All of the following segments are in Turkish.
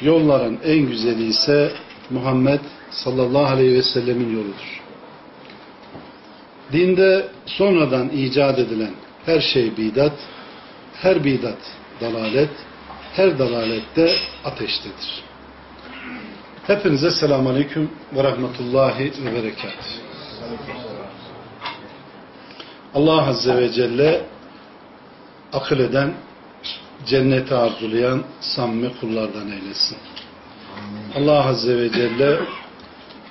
yolların en güzeli ise Muhammed sallallahu aleyhi ve sellemin yoludur. Dinde sonradan icat edilen her şey bidat, her bidat dalalet, her dalalette ateştedir. Hepinize selamun aleyküm ve rahmetullahi ve berekat. Allah Azze ve Celle akıl eden, cenneti arzulayan samimi kullardan eylesin. Allah Azze ve Celle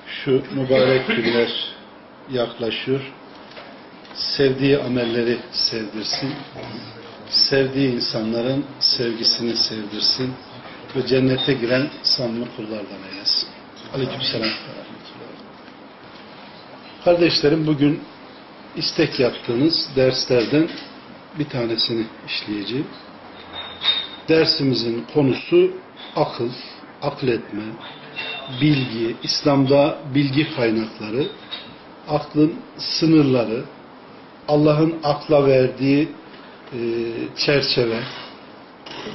şu mübarek günler yaklaşıyor. Sevdiği amelleri sevdirsin. Sevdiği insanların sevgisini sevdirsin. Ve cennete giren samimi kullardan eylesin. Aleyküm selam. Kardeşlerim bugün istek yaptığınız derslerden bir tanesini işleyeceğim. Dersimizin konusu akıl, akletme, bilgi, İslam'da bilgi kaynakları, aklın sınırları, Allah'ın akla verdiği e, çerçeve,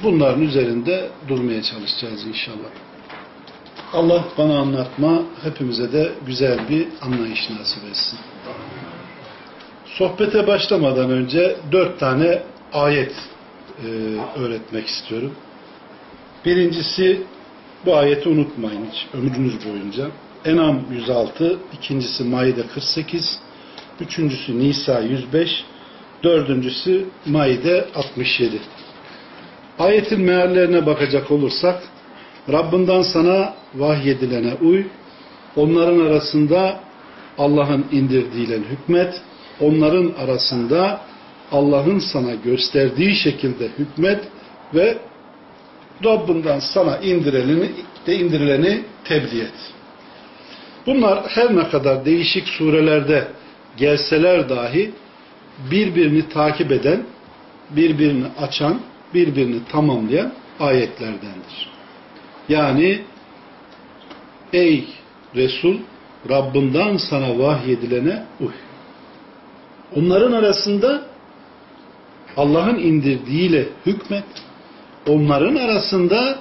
bunların üzerinde durmaya çalışacağız inşallah. Allah bana anlatma, hepimize de güzel bir anlayış nasip etsin. Sohbete başlamadan önce dört tane ayet e, öğretmek istiyorum. Birincisi bu ayeti unutmayın hiç ömrünüz boyunca. Enam 106, ikincisi Maide 48, üçüncüsü Nisa 105, dördüncüsü Maide 67. Ayetin meallerine bakacak olursak Rabbinden sana vahyedilene uy, onların arasında Allah'ın indirdiğiyle hükmet, onların arasında Allah'ın sana gösterdiği şekilde hükmet ve Rabbinden sana indirileni, de indirileni tebliğ et. Bunlar her ne kadar değişik surelerde gelseler dahi birbirini takip eden, birbirini açan, birbirini tamamlayan ayetlerdendir. Yani ey Resul Rabbinden sana vahyedilene uy. Onların arasında Allah'ın indirdiğiyle hükmet. Onların arasında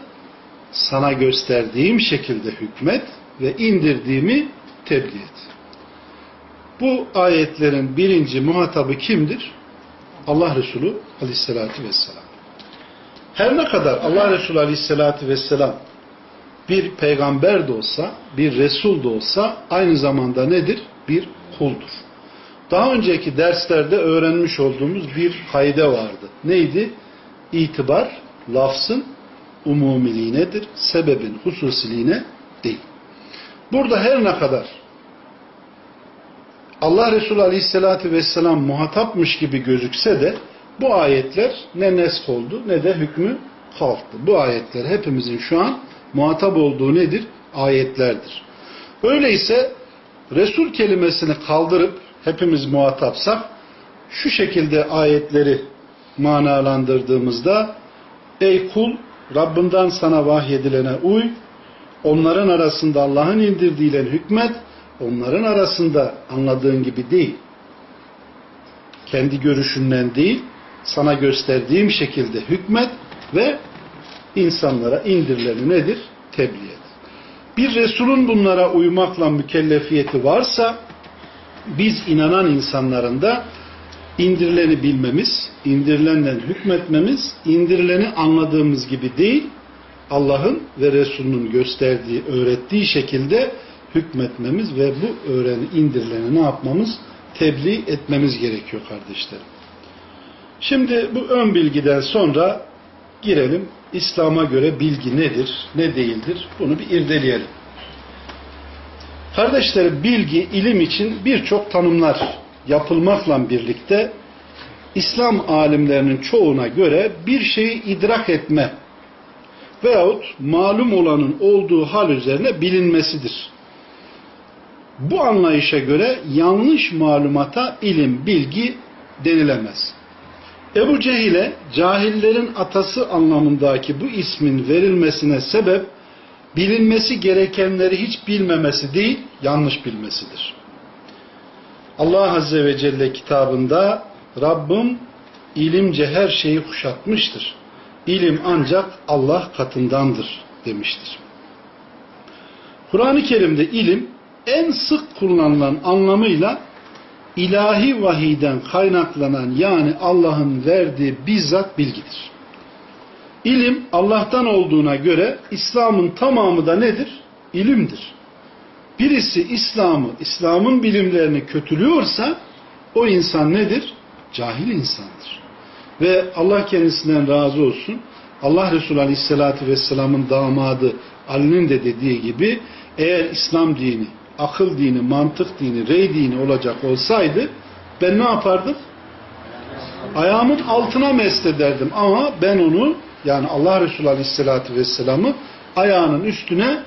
sana gösterdiğim şekilde hükmet ve indirdiğimi tebliğ et. Bu ayetlerin birinci muhatabı kimdir? Allah Resulü aleyhissalatü vesselam. Her ne kadar Allah Resulü aleyhissalatü vesselam bir peygamber de olsa, bir Resul de olsa aynı zamanda nedir? Bir kuldur. Daha önceki derslerde öğrenmiş olduğumuz bir kaide vardı. Neydi? İtibar lafzın umumiliğinedir. Sebebin hususiliğine değil. Burada her ne kadar Allah Resulü Aleyhisselatü Vesselam muhatapmış gibi gözükse de bu ayetler ne nesk oldu ne de hükmü kalktı. Bu ayetler hepimizin şu an muhatap olduğu nedir? Ayetlerdir. Öyleyse Resul kelimesini kaldırıp hepimiz muhatapsak şu şekilde ayetleri manalandırdığımızda ey kul Rabbinden sana vahyedilene uy onların arasında Allah'ın indirdiğiyle hükmet onların arasında anladığın gibi değil kendi görüşünden değil sana gösterdiğim şekilde hükmet ve insanlara indirileni nedir? Tebliğ et. Bir Resulün bunlara uymakla mükellefiyeti varsa biz inanan insanların da indirileni bilmemiz, indirilenle hükmetmemiz, indirileni anladığımız gibi değil, Allah'ın ve Resulünün gösterdiği, öğrettiği şekilde hükmetmemiz ve bu öğreni indirileni ne yapmamız? Tebliğ etmemiz gerekiyor kardeşlerim. Şimdi bu ön bilgiden sonra girelim İslam'a göre bilgi nedir, ne değildir bunu bir irdeleyelim. Kardeşlerim bilgi, ilim için birçok tanımlar yapılmakla birlikte İslam alimlerinin çoğuna göre bir şeyi idrak etme, veyahut malum olanın olduğu hal üzerine bilinmesidir. Bu anlayışa göre yanlış malumata ilim, bilgi denilemez. Ebu Cehil'e cahillerin atası anlamındaki bu ismin verilmesine sebep bilinmesi gerekenleri hiç bilmemesi değil, yanlış bilmesidir. Allah Azze ve Celle kitabında Rabbim ilimce her şeyi kuşatmıştır. İlim ancak Allah katındandır demiştir. Kur'an-ı Kerim'de ilim en sık kullanılan anlamıyla ilahi vahiden kaynaklanan yani Allah'ın verdiği bizzat bilgidir. İlim Allah'tan olduğuna göre İslam'ın tamamı da nedir? İlimdir. Birisi İslam'ı, İslam'ın bilimlerini kötülüyorsa o insan nedir? Cahil insandır. Ve Allah kendisinden razı olsun. Allah Resulü Aleyhisselatü Vesselam'ın damadı Ali'nin de dediği gibi eğer İslam dini, akıl dini, mantık dini, rey dini olacak olsaydı ben ne yapardım? Ayağımın altına mest ederdim ama ben onu yani Allah Resulü Aleyhisselatü Vesselam'ı ayağının üstüne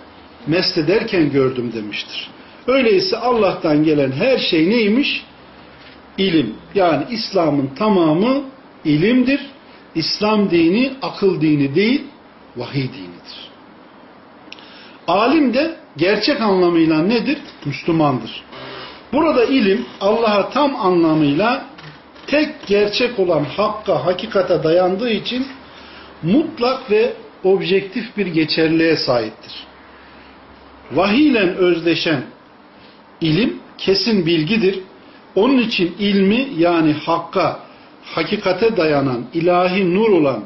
mest ederken gördüm demiştir. Öyleyse Allah'tan gelen her şey neymiş? İlim. Yani İslam'ın tamamı ilimdir. İslam dini akıl dini değil, vahiy dinidir. Alim de gerçek anlamıyla nedir? Müslümandır. Burada ilim Allah'a tam anlamıyla tek gerçek olan hakka, hakikate dayandığı için mutlak ve objektif bir geçerliğe sahiptir. Vahiy ile özdeşen ilim kesin bilgidir. Onun için ilmi yani hakka, hakikate dayanan, ilahi nur olan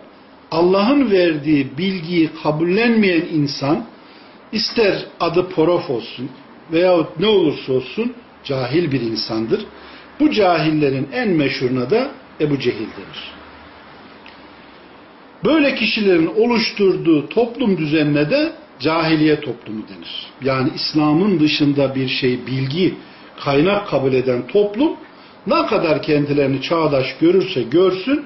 Allah'ın verdiği bilgiyi kabullenmeyen insan ister adı porof olsun veyahut ne olursa olsun cahil bir insandır. Bu cahillerin en meşhuruna da Ebu Cehil denir. Böyle kişilerin oluşturduğu toplum düzenine de cahiliye toplumu denir. Yani İslam'ın dışında bir şey, bilgi, kaynak kabul eden toplum ne kadar kendilerini çağdaş görürse görsün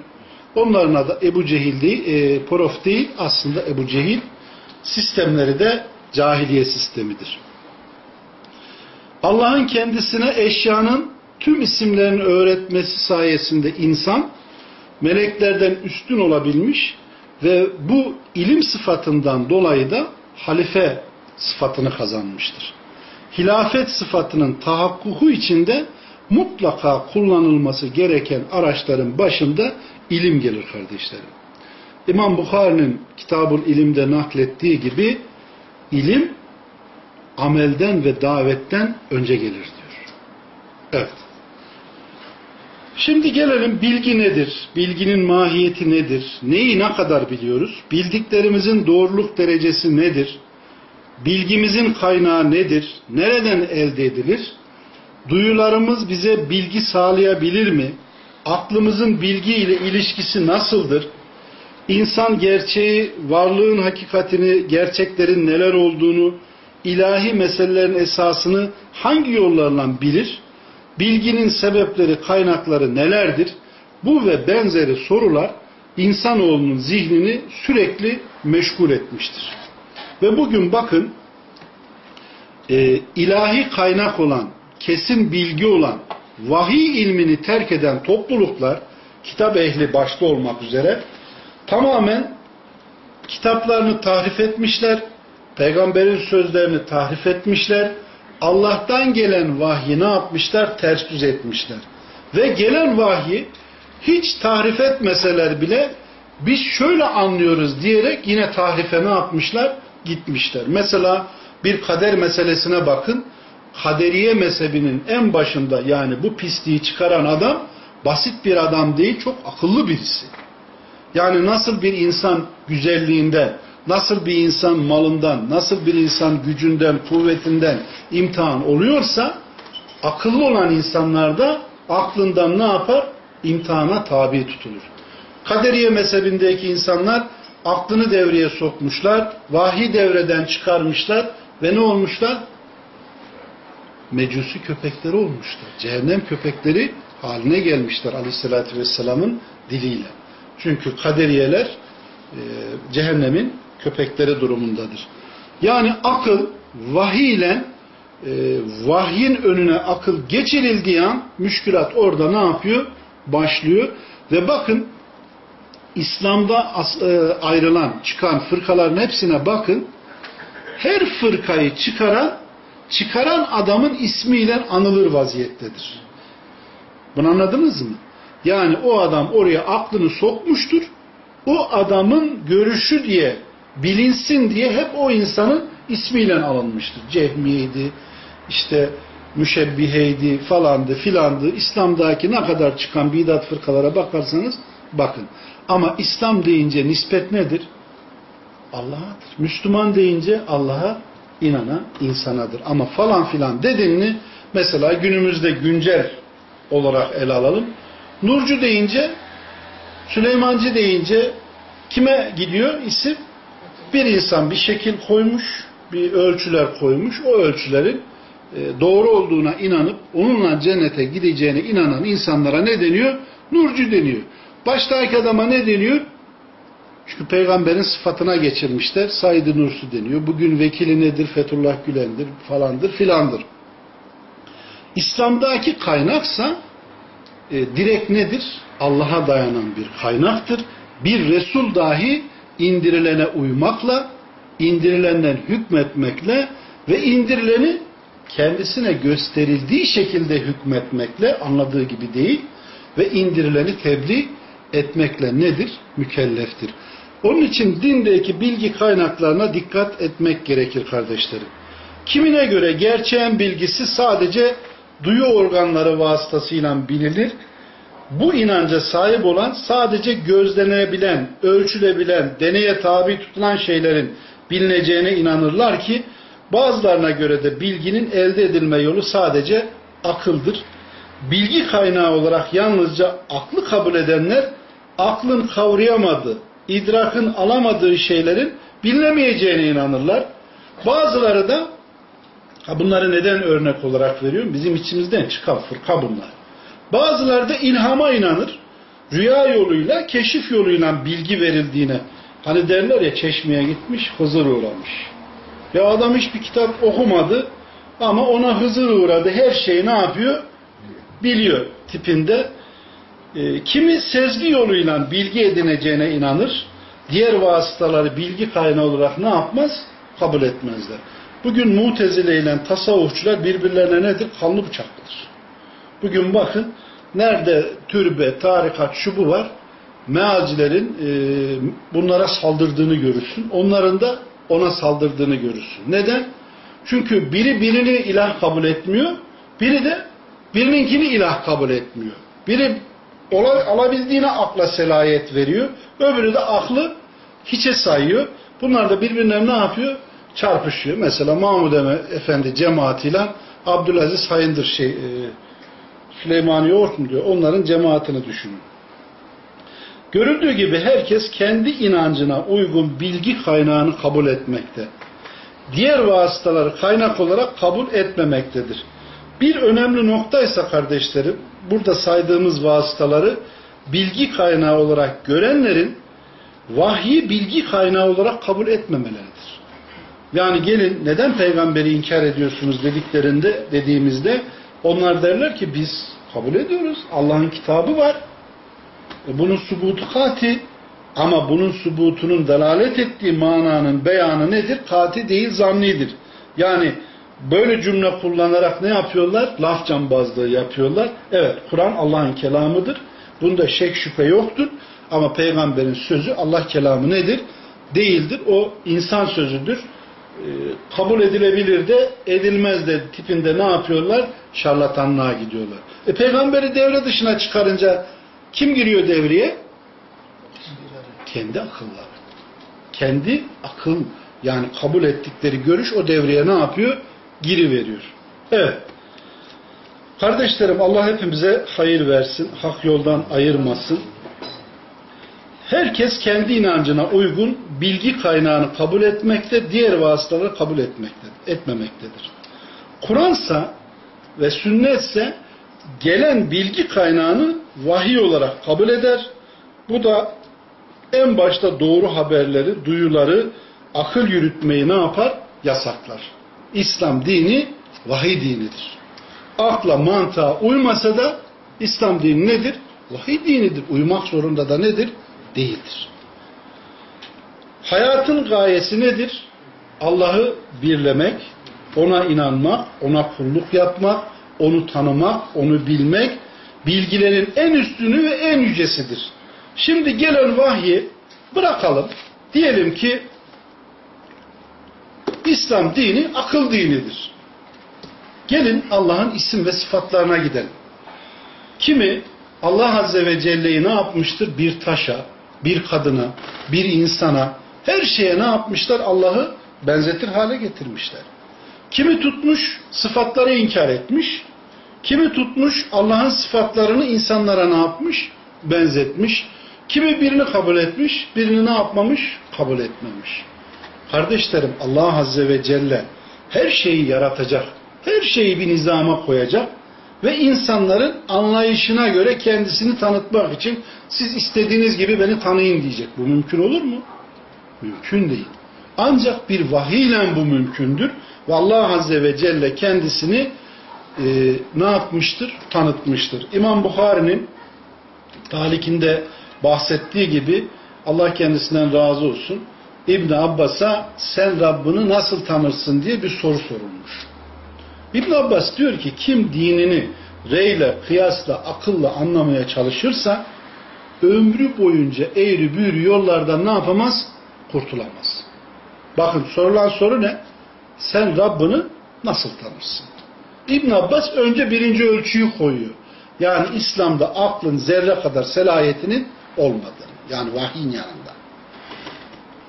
onların adı Ebu Cehil değil, e, Porof değil aslında Ebu Cehil sistemleri de cahiliye sistemidir. Allah'ın kendisine eşyanın tüm isimlerini öğretmesi sayesinde insan meleklerden üstün olabilmiş ve bu ilim sıfatından dolayı da halife sıfatını kazanmıştır. Hilafet sıfatının tahakkuku içinde mutlaka kullanılması gereken araçların başında ilim gelir kardeşlerim. İmam Bukhari'nin Kitabul İlim'de naklettiği gibi ilim amelden ve davetten önce gelir diyor. Evet. Şimdi gelelim bilgi nedir? Bilginin mahiyeti nedir? Neyi ne kadar biliyoruz? Bildiklerimizin doğruluk derecesi nedir? Bilgimizin kaynağı nedir? Nereden elde edilir? Duyularımız bize bilgi sağlayabilir mi? Aklımızın bilgi ile ilişkisi nasıldır? İnsan gerçeği, varlığın hakikatini, gerçeklerin neler olduğunu, ilahi meselelerin esasını hangi yollarla bilir? Bilginin sebepleri, kaynakları nelerdir? Bu ve benzeri sorular insanoğlunun zihnini sürekli meşgul etmiştir. Ve bugün bakın e, ilahi kaynak olan, kesin bilgi olan, vahiy ilmini terk eden topluluklar, kitap ehli başta olmak üzere tamamen kitaplarını tahrif etmişler, peygamberin sözlerini tahrif etmişler, Allah'tan gelen vahyi ne yapmışlar? Ters düz etmişler. Ve gelen vahyi hiç tahrif etmeseler bile biz şöyle anlıyoruz diyerek yine tahrife ne yapmışlar? Gitmişler. Mesela bir kader meselesine bakın. Kaderiye mezhebinin en başında yani bu pisliği çıkaran adam basit bir adam değil çok akıllı birisi. Yani nasıl bir insan güzelliğinden, nasıl bir insan malından, nasıl bir insan gücünden, kuvvetinden imtihan oluyorsa akıllı olan insanlar da aklından ne yapar? İmtihana tabi tutulur. Kaderiye mezhebindeki insanlar aklını devreye sokmuşlar, vahiy devreden çıkarmışlar ve ne olmuşlar? Mecusi köpekleri olmuşlar. Cehennem köpekleri haline gelmişler aleyhissalatü vesselamın diliyle. Çünkü kaderiyeler e, cehennemin köpekleri durumundadır. Yani akıl vahiy ile e, vahyin önüne akıl geçirildiği an müşkülat orada ne yapıyor? Başlıyor. Ve bakın İslam'da as, e, ayrılan, çıkan fırkaların hepsine bakın. Her fırkayı çıkaran, çıkaran adamın ismiyle anılır vaziyettedir. Bunu anladınız mı? Yani o adam oraya aklını sokmuştur. O adamın görüşü diye bilinsin diye hep o insanın ismiyle alınmıştır. Cehmiyeydi, işte müşebbiheydi falandı filandı. İslam'daki ne kadar çıkan bidat fırkalara bakarsanız bakın. Ama İslam deyince nispet nedir? Allah'adır. Müslüman deyince Allah'a inanan insanadır. Ama falan filan dediğini mesela günümüzde güncel olarak ele alalım. Nurcu deyince Süleymancı deyince kime gidiyor isim? Bir insan bir şekil koymuş, bir ölçüler koymuş. O ölçülerin e, doğru olduğuna inanıp onunla cennete gideceğine inanan insanlara ne deniyor? Nurcu deniyor. Baştaki adama ne deniyor? Çünkü peygamberin sıfatına geçirmişler. Said-i Nursu deniyor. Bugün vekili nedir? Fethullah Gülen'dir falandır filandır. İslam'daki kaynaksa e, direkt nedir? Allah'a dayanan bir kaynaktır. Bir Resul dahi indirilene uymakla, indirilenden hükmetmekle ve indirileni kendisine gösterildiği şekilde hükmetmekle anladığı gibi değil ve indirileni tebliğ etmekle nedir? Mükelleftir. Onun için dindeki bilgi kaynaklarına dikkat etmek gerekir kardeşlerim. Kimine göre gerçeğin bilgisi sadece duyu organları vasıtasıyla bilinir. Bu inanca sahip olan sadece gözlenebilen, ölçülebilen, deneye tabi tutulan şeylerin bilineceğine inanırlar ki bazılarına göre de bilginin elde edilme yolu sadece akıldır. Bilgi kaynağı olarak yalnızca aklı kabul edenler aklın kavrayamadığı, idrakın alamadığı şeylerin bilinemeyeceğine inanırlar. Bazıları da bunları neden örnek olarak veriyorum? Bizim içimizden çıkan fırka bunlar. Bazıları da ilhama inanır. Rüya yoluyla, keşif yoluyla bilgi verildiğine. Hani derler ya çeşmeye gitmiş, Hızır uğramış. Ya adam hiçbir kitap okumadı ama ona Hızır uğradı. Her şeyi ne yapıyor? Biliyor tipinde. E, kimi sezgi yoluyla bilgi edineceğine inanır. Diğer vasıtaları bilgi kaynağı olarak ne yapmaz? Kabul etmezler. Bugün mutezile ile tasavvufçular birbirlerine nedir? Kanlı bıçaklıdır. Bugün bakın nerede türbe, tarikat, şu bu var. Mealcilerin e, bunlara saldırdığını görürsün. Onların da ona saldırdığını görürsün. Neden? Çünkü biri birini ilah kabul etmiyor. Biri de birininkini ilah kabul etmiyor. Biri alabildiğine akla selayet veriyor. Öbürü de aklı hiçe sayıyor. Bunlar da birbirine ne yapıyor? Çarpışıyor. Mesela Mahmud Efendi cemaatiyle Abdülaziz Hayındır şey, e, Süleymani Yoğurt mu diyor? Onların cemaatini düşünün. Görüldüğü gibi herkes kendi inancına uygun bilgi kaynağını kabul etmekte. Diğer vasıtaları kaynak olarak kabul etmemektedir. Bir önemli noktaysa kardeşlerim, burada saydığımız vasıtaları bilgi kaynağı olarak görenlerin vahyi bilgi kaynağı olarak kabul etmemeleridir. Yani gelin neden peygamberi inkar ediyorsunuz dediklerinde dediğimizde onlar derler ki biz kabul ediyoruz. Allah'ın kitabı var. E bunun subutu kati ama bunun subutunun delalet ettiği mananın beyanı nedir? Kati değil zannidir. Yani böyle cümle kullanarak ne yapıyorlar? Laf cambazlığı yapıyorlar. Evet Kur'an Allah'ın kelamıdır. Bunda şek şüphe yoktur. Ama peygamberin sözü Allah kelamı nedir? Değildir. O insan sözüdür. Ee, kabul edilebilir de edilmez de tipinde ne yapıyorlar? Şarlatanlığa gidiyorlar. E peygamberi devre dışına çıkarınca kim giriyor devreye? Kendi akılları. Kendi akıl yani kabul ettikleri görüş o devreye ne yapıyor? Giri veriyor. Evet. Kardeşlerim Allah hepimize hayır versin. Hak yoldan ayırmasın. Herkes kendi inancına uygun bilgi kaynağını kabul etmekte, diğer vasıtaları kabul etmektedir, etmemektedir. Kur'ansa ve sünnetse gelen bilgi kaynağını vahiy olarak kabul eder. Bu da en başta doğru haberleri, duyuları akıl yürütmeyi ne yapar? Yasaklar. İslam dini vahiy dinidir. Akla mantığa uymasa da İslam dini nedir? Vahiy dinidir. Uymak zorunda da nedir? Değildir. Hayatın gayesi nedir? Allah'ı birlemek, ona inanmak, ona kulluk yapmak, onu tanımak, onu bilmek, bilgilerin en üstünü ve en yücesidir. Şimdi gelen vahyi bırakalım. Diyelim ki İslam dini akıl dinidir. Gelin Allah'ın isim ve sıfatlarına gidelim. Kimi Allah Azze ve Celle'yi ne yapmıştır? Bir taşa, bir kadına, bir insana, her şeye ne yapmışlar? Allah'ı benzetir hale getirmişler. Kimi tutmuş sıfatları inkar etmiş, kimi tutmuş Allah'ın sıfatlarını insanlara ne yapmış? Benzetmiş. Kimi birini kabul etmiş, birini ne yapmamış? Kabul etmemiş. Kardeşlerim Allah Azze ve Celle her şeyi yaratacak, her şeyi bir nizama koyacak ve insanların anlayışına göre kendisini tanıtmak için siz istediğiniz gibi beni tanıyın diyecek. Bu mümkün olur mu? Mümkün değil. Ancak bir vahiy ile bu mümkündür. Ve Allah Azze ve Celle kendisini e, ne yapmıştır? Tanıtmıştır. İmam Bukhari'nin talikinde bahsettiği gibi Allah kendisinden razı olsun. İbn Abbas'a sen Rabbini nasıl tanırsın diye bir soru sorulmuş. İbn Abbas diyor ki kim dinini reyle, kıyasla, akılla anlamaya çalışırsa ömrü boyunca eğri büğrü yollardan ne yapamaz? Kurtulamaz. Bakın sorulan soru ne? Sen Rabbini nasıl tanırsın? İbn Abbas önce birinci ölçüyü koyuyor. Yani İslam'da aklın zerre kadar selahiyetinin olmadığını. Yani vahyin yanında.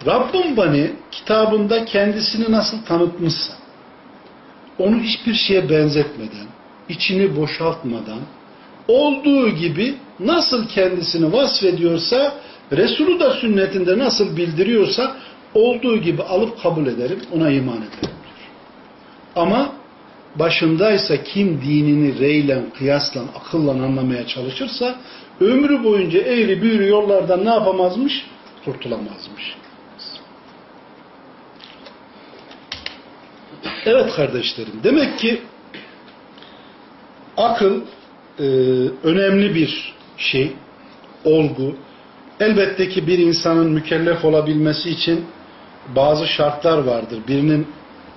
Rabbim bana kitabında kendisini nasıl tanıtmışsa onu hiçbir şeye benzetmeden, içini boşaltmadan, olduğu gibi nasıl kendisini vasfediyorsa, Resulü da sünnetinde nasıl bildiriyorsa, olduğu gibi alıp kabul ederim, ona iman ederim diyor. Ama başındaysa kim dinini reyle, kıyasla, akılla anlamaya çalışırsa, ömrü boyunca eğri büğrü yollardan ne yapamazmış? Kurtulamazmış. Evet kardeşlerim, demek ki akıl e, önemli bir şey, olgu. Elbette ki bir insanın mükellef olabilmesi için bazı şartlar vardır. Birinin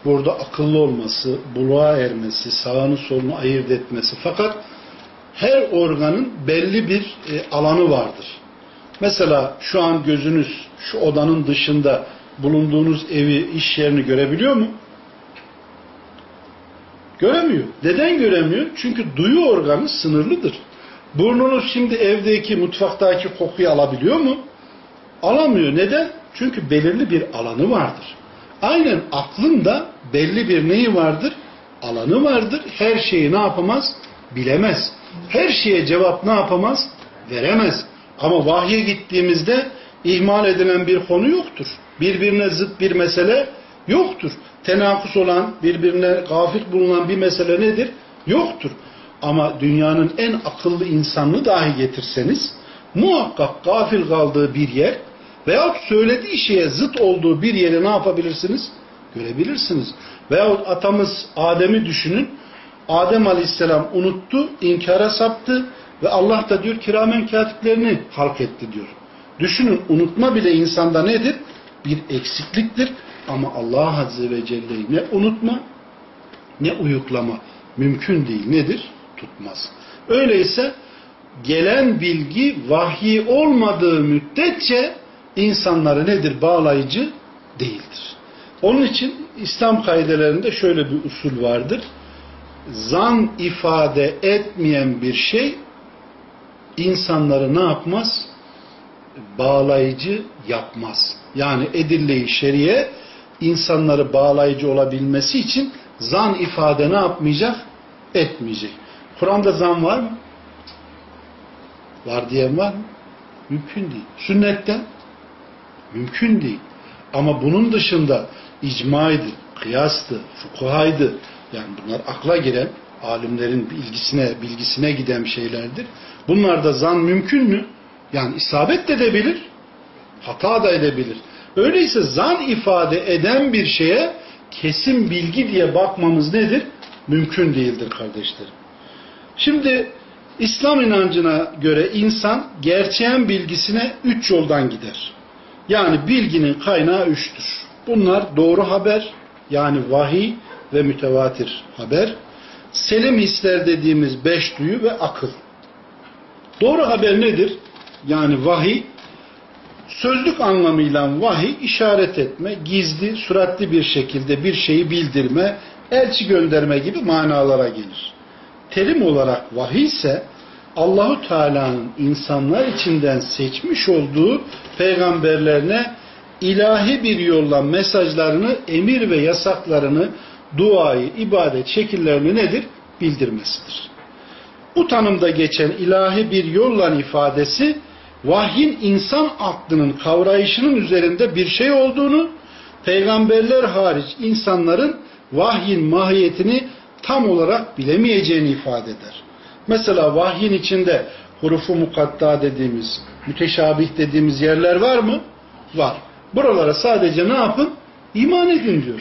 burada akıllı olması, buluğa ermesi, sağını solunu ayırt etmesi. Fakat her organın belli bir e, alanı vardır. Mesela şu an gözünüz şu odanın dışında bulunduğunuz evi, iş yerini görebiliyor mu? Göremiyor. Neden göremiyor? Çünkü duyu organı sınırlıdır. Burnunuz şimdi evdeki, mutfaktaki kokuyu alabiliyor mu? Alamıyor. Neden? Çünkü belirli bir alanı vardır. Aynen aklın da belli bir neyi vardır? Alanı vardır. Her şeyi ne yapamaz? Bilemez. Her şeye cevap ne yapamaz? Veremez. Ama vahye gittiğimizde ihmal edilen bir konu yoktur. Birbirine zıt bir mesele yoktur. Tenakus olan, birbirine gafil bulunan bir mesele nedir? Yoktur. Ama dünyanın en akıllı insanını dahi getirseniz muhakkak gafil kaldığı bir yer veyahut söylediği şeye zıt olduğu bir yeri ne yapabilirsiniz? Görebilirsiniz. Veyahut atamız Adem'i düşünün. Adem Aleyhisselam unuttu, inkara saptı ve Allah da diyor kiramen katiplerini halk etti diyor. Düşünün unutma bile insanda nedir? Bir eksikliktir. Ama Allah Azze ve Celle'yi ne unutma ne uyuklama mümkün değil. Nedir? Tutmaz. Öyleyse gelen bilgi vahyi olmadığı müddetçe insanları nedir? Bağlayıcı değildir. Onun için İslam kaidelerinde şöyle bir usul vardır. Zan ifade etmeyen bir şey insanları ne yapmaz? Bağlayıcı yapmaz. Yani edille-i şeriye insanları bağlayıcı olabilmesi için zan ifade ne yapmayacak? Etmeyecek. Kur'an'da zan var mı? Var diyen var mı? Mümkün değil. Sünnette mümkün değil. Ama bunun dışında icmaydı, kıyastı, fukuhaydı. Yani bunlar akla giren, alimlerin bilgisine, bilgisine giden şeylerdir. Bunlarda zan mümkün mü? Yani isabet de edebilir, hata da edebilir. Öyleyse zan ifade eden bir şeye kesin bilgi diye bakmamız nedir? Mümkün değildir kardeşlerim. Şimdi İslam inancına göre insan gerçeğin bilgisine üç yoldan gider. Yani bilginin kaynağı üçtür. Bunlar doğru haber yani vahiy ve mütevatir haber. Selim hisler dediğimiz beş duyu ve akıl. Doğru haber nedir? Yani vahiy sözlük anlamıyla vahiy işaret etme, gizli, süratli bir şekilde bir şeyi bildirme, elçi gönderme gibi manalara gelir. Terim olarak vahiy ise Allahu Teala'nın insanlar içinden seçmiş olduğu peygamberlerine ilahi bir yolla mesajlarını, emir ve yasaklarını, duayı, ibadet şekillerini nedir? Bildirmesidir. Bu tanımda geçen ilahi bir yolla ifadesi vahyin insan aklının kavrayışının üzerinde bir şey olduğunu, peygamberler hariç insanların vahyin mahiyetini tam olarak bilemeyeceğini ifade eder. Mesela vahyin içinde hurufu mukatta dediğimiz, müteşabih dediğimiz yerler var mı? Var. Buralara sadece ne yapın? İman edin diyor.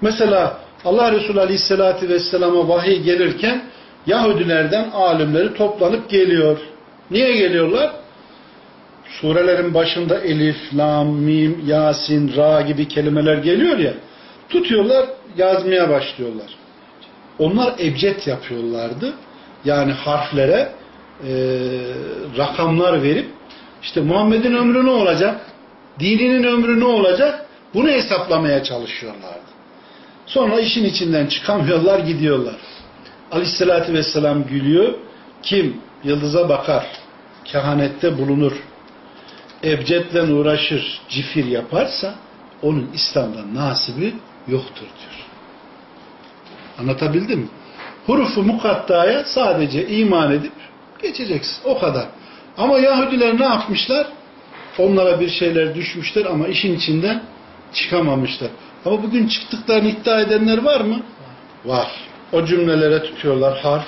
Mesela Allah Resulü Aleyhisselatü Vesselam'a vahiy gelirken Yahudilerden alimleri toplanıp geliyor. Niye geliyorlar? Surelerin başında elif, lam, mim, yasin, ra gibi kelimeler geliyor ya. Tutuyorlar, yazmaya başlıyorlar. Onlar ebced yapıyorlardı. Yani harflere e, rakamlar verip işte Muhammed'in ömrü ne olacak? Dininin ömrü ne olacak? Bunu hesaplamaya çalışıyorlardı. Sonra işin içinden çıkamıyorlar, gidiyorlar. Aleyhissalatü vesselam gülüyor. Kim yıldıza bakar, kehanette bulunur, ebcedle uğraşır, cifir yaparsa onun İslam'dan nasibi yoktur diyor. Anlatabildim mi? Hurufu mukattaya sadece iman edip geçeceksin. O kadar. Ama Yahudiler ne yapmışlar? Onlara bir şeyler düşmüşler ama işin içinden çıkamamışlar. Ama bugün çıktıklarını iddia edenler var mı? Var. O cümlelere tutuyorlar harf.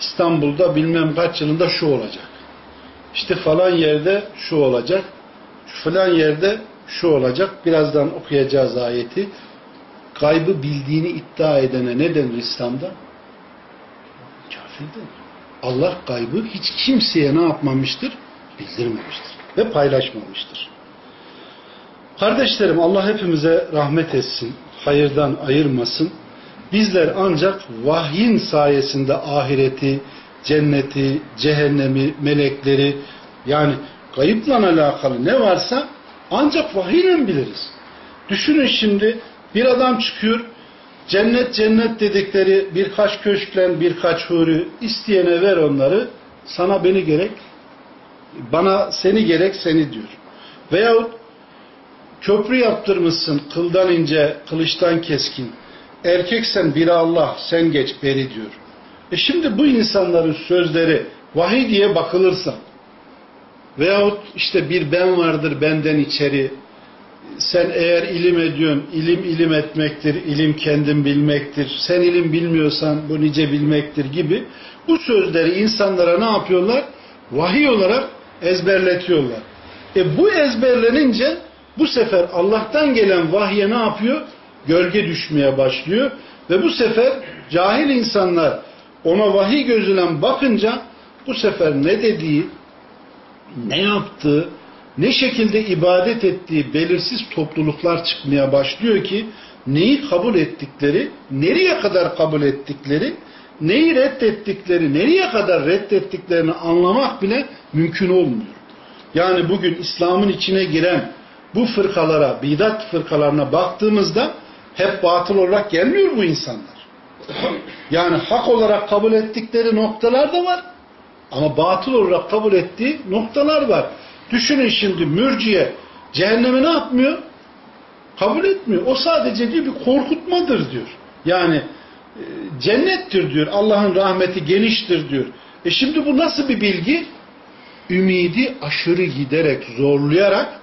İstanbul'da bilmem kaç yılında şu olacak. İşte falan yerde şu olacak. Şu falan yerde şu olacak. Birazdan okuyacağız ayeti. Kaybı bildiğini iddia edene ne denir İslam'da? Kafir. Allah kaybı hiç kimseye ne yapmamıştır? Bildirmemiştir. Ve paylaşmamıştır. Kardeşlerim Allah hepimize rahmet etsin. Hayırdan ayırmasın. Bizler ancak vahyin sayesinde ahireti, cenneti, cehennemi, melekleri yani kayıpla alakalı ne varsa ancak vahiyle biliriz. Düşünün şimdi bir adam çıkıyor cennet cennet dedikleri birkaç köşklen birkaç huri isteyene ver onları sana beni gerek bana seni gerek seni diyor. Veyahut köprü yaptırmışsın kıldan ince kılıçtan keskin erkeksen bir Allah sen geç beri diyor. E şimdi bu insanların sözleri vahiy diye bakılırsa veyahut işte bir ben vardır benden içeri sen eğer ilim ediyorsun ilim ilim etmektir ilim kendin bilmektir sen ilim bilmiyorsan bu nice bilmektir gibi bu sözleri insanlara ne yapıyorlar? Vahiy olarak ezberletiyorlar. E bu ezberlenince bu sefer Allah'tan gelen vahye ne yapıyor? Gölge düşmeye başlıyor ve bu sefer cahil insanlar ona vahiy gözüyle bakınca bu sefer ne dediği, ne yaptığı, ne şekilde ibadet ettiği belirsiz topluluklar çıkmaya başlıyor ki neyi kabul ettikleri, nereye kadar kabul ettikleri, neyi reddettikleri, nereye kadar reddettiklerini anlamak bile mümkün olmuyor. Yani bugün İslam'ın içine giren bu fırkalara, bidat fırkalarına baktığımızda hep batıl olarak gelmiyor bu insanlar. Yani hak olarak kabul ettikleri noktalar da var. Ama batıl olarak kabul ettiği noktalar var. Düşünün şimdi mürciye cehennemi ne yapmıyor? Kabul etmiyor. O sadece diyor bir korkutmadır diyor. Yani e, cennettir diyor. Allah'ın rahmeti geniştir diyor. E şimdi bu nasıl bir bilgi? Ümidi aşırı giderek, zorlayarak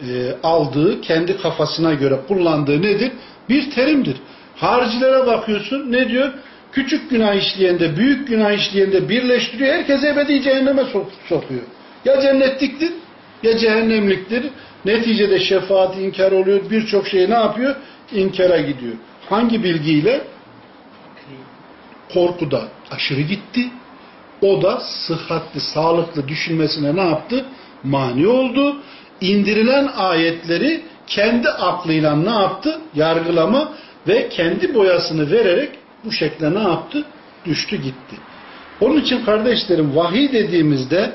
e, aldığı, kendi kafasına göre kullandığı nedir? Bir terimdir. Haricilere bakıyorsun ne diyor? Küçük günah işleyende, büyük günah işleyende birleştiriyor. Herkes ebedi cehenneme sokuyor. Ya cennetliktir ya cehennemliktir. Neticede şefaat inkar oluyor. Birçok şey ne yapıyor? İnkara gidiyor. Hangi bilgiyle? Korkuda aşırı gitti. O da sıhhatli, sağlıklı düşünmesine ne yaptı? Mani oldu. İndirilen ayetleri kendi aklıyla ne yaptı? Yargılama ve kendi boyasını vererek bu şekilde ne yaptı? Düştü gitti. Onun için kardeşlerim vahiy dediğimizde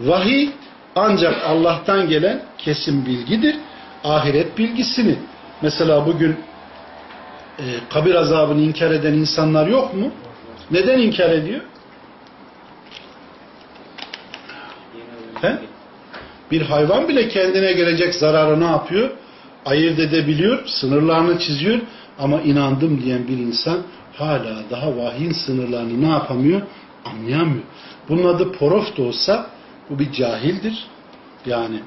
vahiy ancak Allah'tan gelen kesin bilgidir. Ahiret bilgisini. Mesela bugün e, kabir azabını inkar eden insanlar yok mu? Neden inkar ediyor? He? Bir hayvan bile kendine gelecek zararı ne yapıyor? Ayırt edebiliyor, sınırlarını çiziyor ama inandım diyen bir insan hala daha vahyin sınırlarını ne yapamıyor? Anlayamıyor. Bunun adı porof da olsa bu bir cahildir. Yani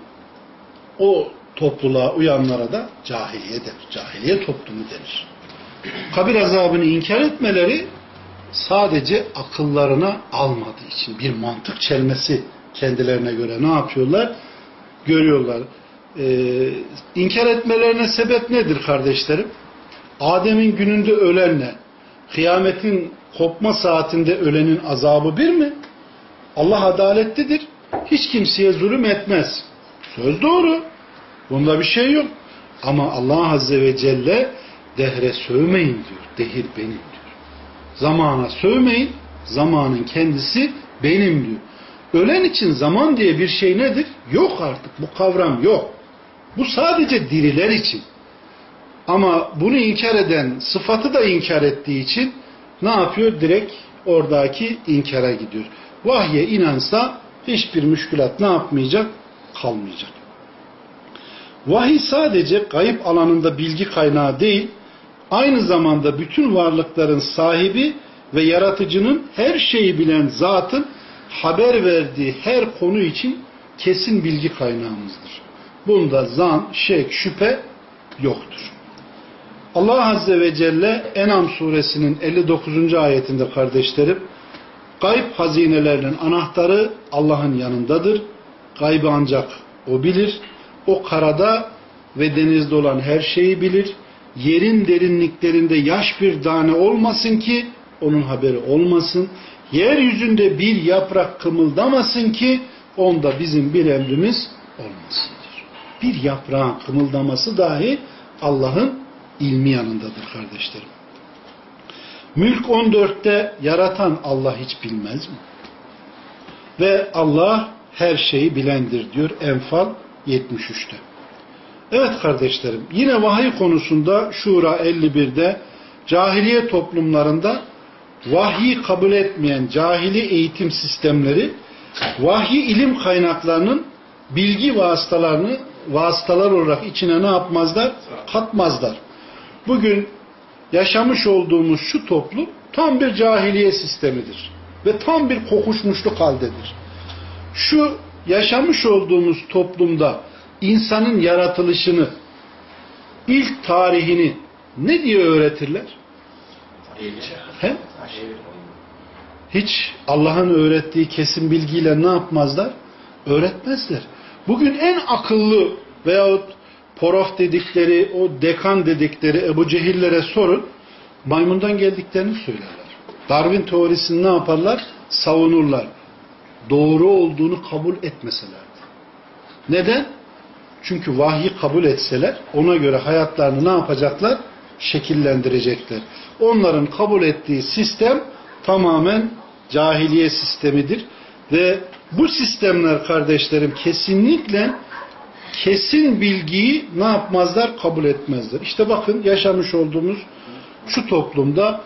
o topluluğa uyanlara da cahiliye denir. Cahiliye toplumu denir. Kabir azabını inkar etmeleri sadece akıllarına almadığı için bir mantık çelmesi kendilerine göre ne yapıyorlar? Görüyorlar. Ee, inkar etmelerine sebep nedir kardeşlerim? Adem'in gününde ölenle kıyametin kopma saatinde ölenin azabı bir mi? Allah adaletlidir. Hiç kimseye zulüm etmez. Söz doğru. Bunda bir şey yok. Ama Allah Azze ve Celle dehre sövmeyin diyor. Dehir benim diyor. Zamana sövmeyin. Zamanın kendisi benim diyor. Ölen için zaman diye bir şey nedir? Yok artık. Bu kavram yok. Bu sadece diriler için. Ama bunu inkar eden sıfatı da inkar ettiği için ne yapıyor? Direkt oradaki inkara gidiyor. Vahye inansa hiçbir müşkülat ne yapmayacak? Kalmayacak. Vahiy sadece kayıp alanında bilgi kaynağı değil, aynı zamanda bütün varlıkların sahibi ve yaratıcının her şeyi bilen zatın haber verdiği her konu için kesin bilgi kaynağımızdır. Bunda zan, şek, şüphe yoktur. Allah Azze ve Celle Enam suresinin 59. ayetinde kardeşlerim Gayb hazinelerinin anahtarı Allah'ın yanındadır. Gaybı ancak O bilir. O karada ve denizde olan her şeyi bilir. Yerin derinliklerinde yaş bir tane olmasın ki onun haberi olmasın. Yeryüzünde bir yaprak kımıldamasın ki onda bizim bir emrimiz olmasın. Bir yaprağın kımıldaması dahi Allah'ın ilmi yanındadır kardeşlerim. Mülk 14'te yaratan Allah hiç bilmez mi? Ve Allah her şeyi bilendir diyor Enfal 73'te. Evet kardeşlerim yine vahiy konusunda Şura 51'de cahiliye toplumlarında vahyi kabul etmeyen cahili eğitim sistemleri vahyi ilim kaynaklarının bilgi vasıtalarını vasıtalar olarak içine ne yapmazlar? Katmazlar. Bugün yaşamış olduğumuz şu toplum tam bir cahiliye sistemidir. Ve tam bir kokuşmuşluk haldedir. Şu yaşamış olduğumuz toplumda insanın yaratılışını, ilk tarihini ne diye öğretirler? He? Hiç Allah'ın öğrettiği kesin bilgiyle ne yapmazlar? Öğretmezler. Bugün en akıllı veyahut porof dedikleri, o dekan dedikleri Ebu Cehillere sorun, maymundan geldiklerini söylerler. Darwin teorisini ne yaparlar? Savunurlar. Doğru olduğunu kabul etmeselerdi. Neden? Çünkü vahyi kabul etseler, ona göre hayatlarını ne yapacaklar? Şekillendirecekler. Onların kabul ettiği sistem tamamen cahiliye sistemidir. Ve bu sistemler kardeşlerim kesinlikle kesin bilgiyi ne yapmazlar? Kabul etmezler. İşte bakın yaşamış olduğumuz şu toplumda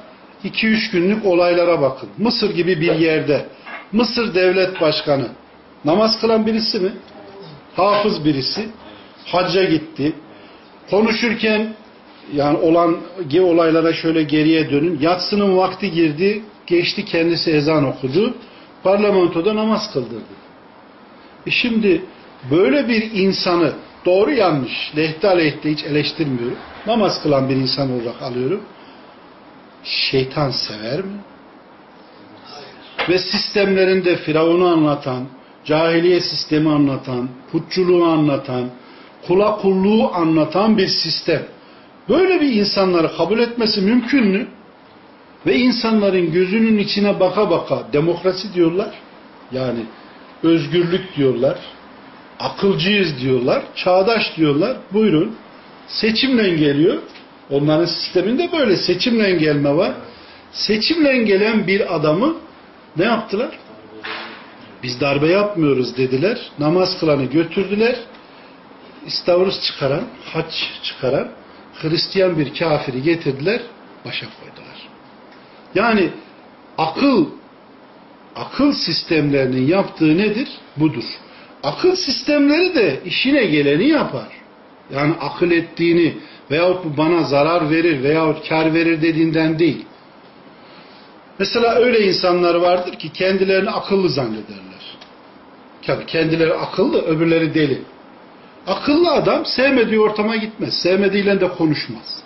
2-3 günlük olaylara bakın. Mısır gibi bir yerde Mısır devlet başkanı namaz kılan birisi mi? Hafız birisi. Hacca gitti. Konuşurken yani olan olaylara şöyle geriye dönün. Yatsının vakti girdi. Geçti kendisi ezan okudu. Parlamentoda namaz kıldırdı. E şimdi böyle bir insanı doğru yanlış, lehte aleyhte hiç eleştirmiyorum. Namaz kılan bir insan olarak alıyorum. Şeytan sever mi? Ve sistemlerinde Firavun'u anlatan, cahiliye sistemi anlatan, putçuluğu anlatan, kula kulluğu anlatan bir sistem. Böyle bir insanları kabul etmesi mümkün mü? Ve insanların gözünün içine baka baka demokrasi diyorlar. Yani özgürlük diyorlar. Akılcıyız diyorlar. Çağdaş diyorlar. Buyurun. Seçimle geliyor. Onların sisteminde böyle seçimle gelme var. Seçimle gelen bir adamı ne yaptılar? Biz darbe yapmıyoruz dediler. Namaz kılanı götürdüler. İstavrus çıkaran, haç çıkaran Hristiyan bir kafiri getirdiler, başa koydular. Yani akıl akıl sistemlerinin yaptığı nedir? Budur. Akıl sistemleri de işine geleni yapar. Yani akıl ettiğini veyahut bu bana zarar verir veyahut kar verir dediğinden değil. Mesela öyle insanlar vardır ki kendilerini akıllı zannederler. Tabii kendileri akıllı, öbürleri deli. Akıllı adam sevmediği ortama gitmez. Sevmediğiyle de konuşmaz.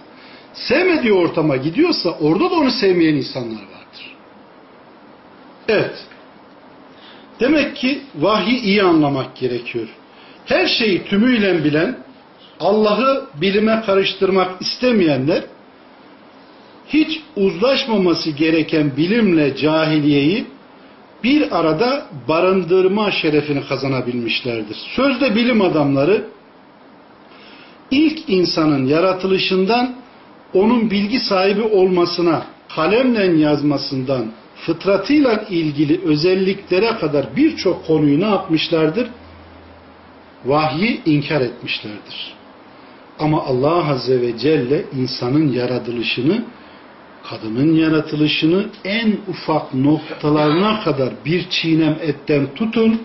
Sevmediği ortama gidiyorsa orada da onu sevmeyen insanlar vardır. Evet. Demek ki vahyi iyi anlamak gerekiyor. Her şeyi tümüyle bilen, Allah'ı bilime karıştırmak istemeyenler hiç uzlaşmaması gereken bilimle cahiliyeyi bir arada barındırma şerefini kazanabilmişlerdir. Sözde bilim adamları ilk insanın yaratılışından onun bilgi sahibi olmasına, kalemle yazmasından, fıtratıyla ilgili özelliklere kadar birçok konuyu ne yapmışlardır? Vahyi inkar etmişlerdir. Ama Allah Azze ve Celle insanın yaratılışını kadının yaratılışını en ufak noktalarına kadar bir çiğnem etten tutun,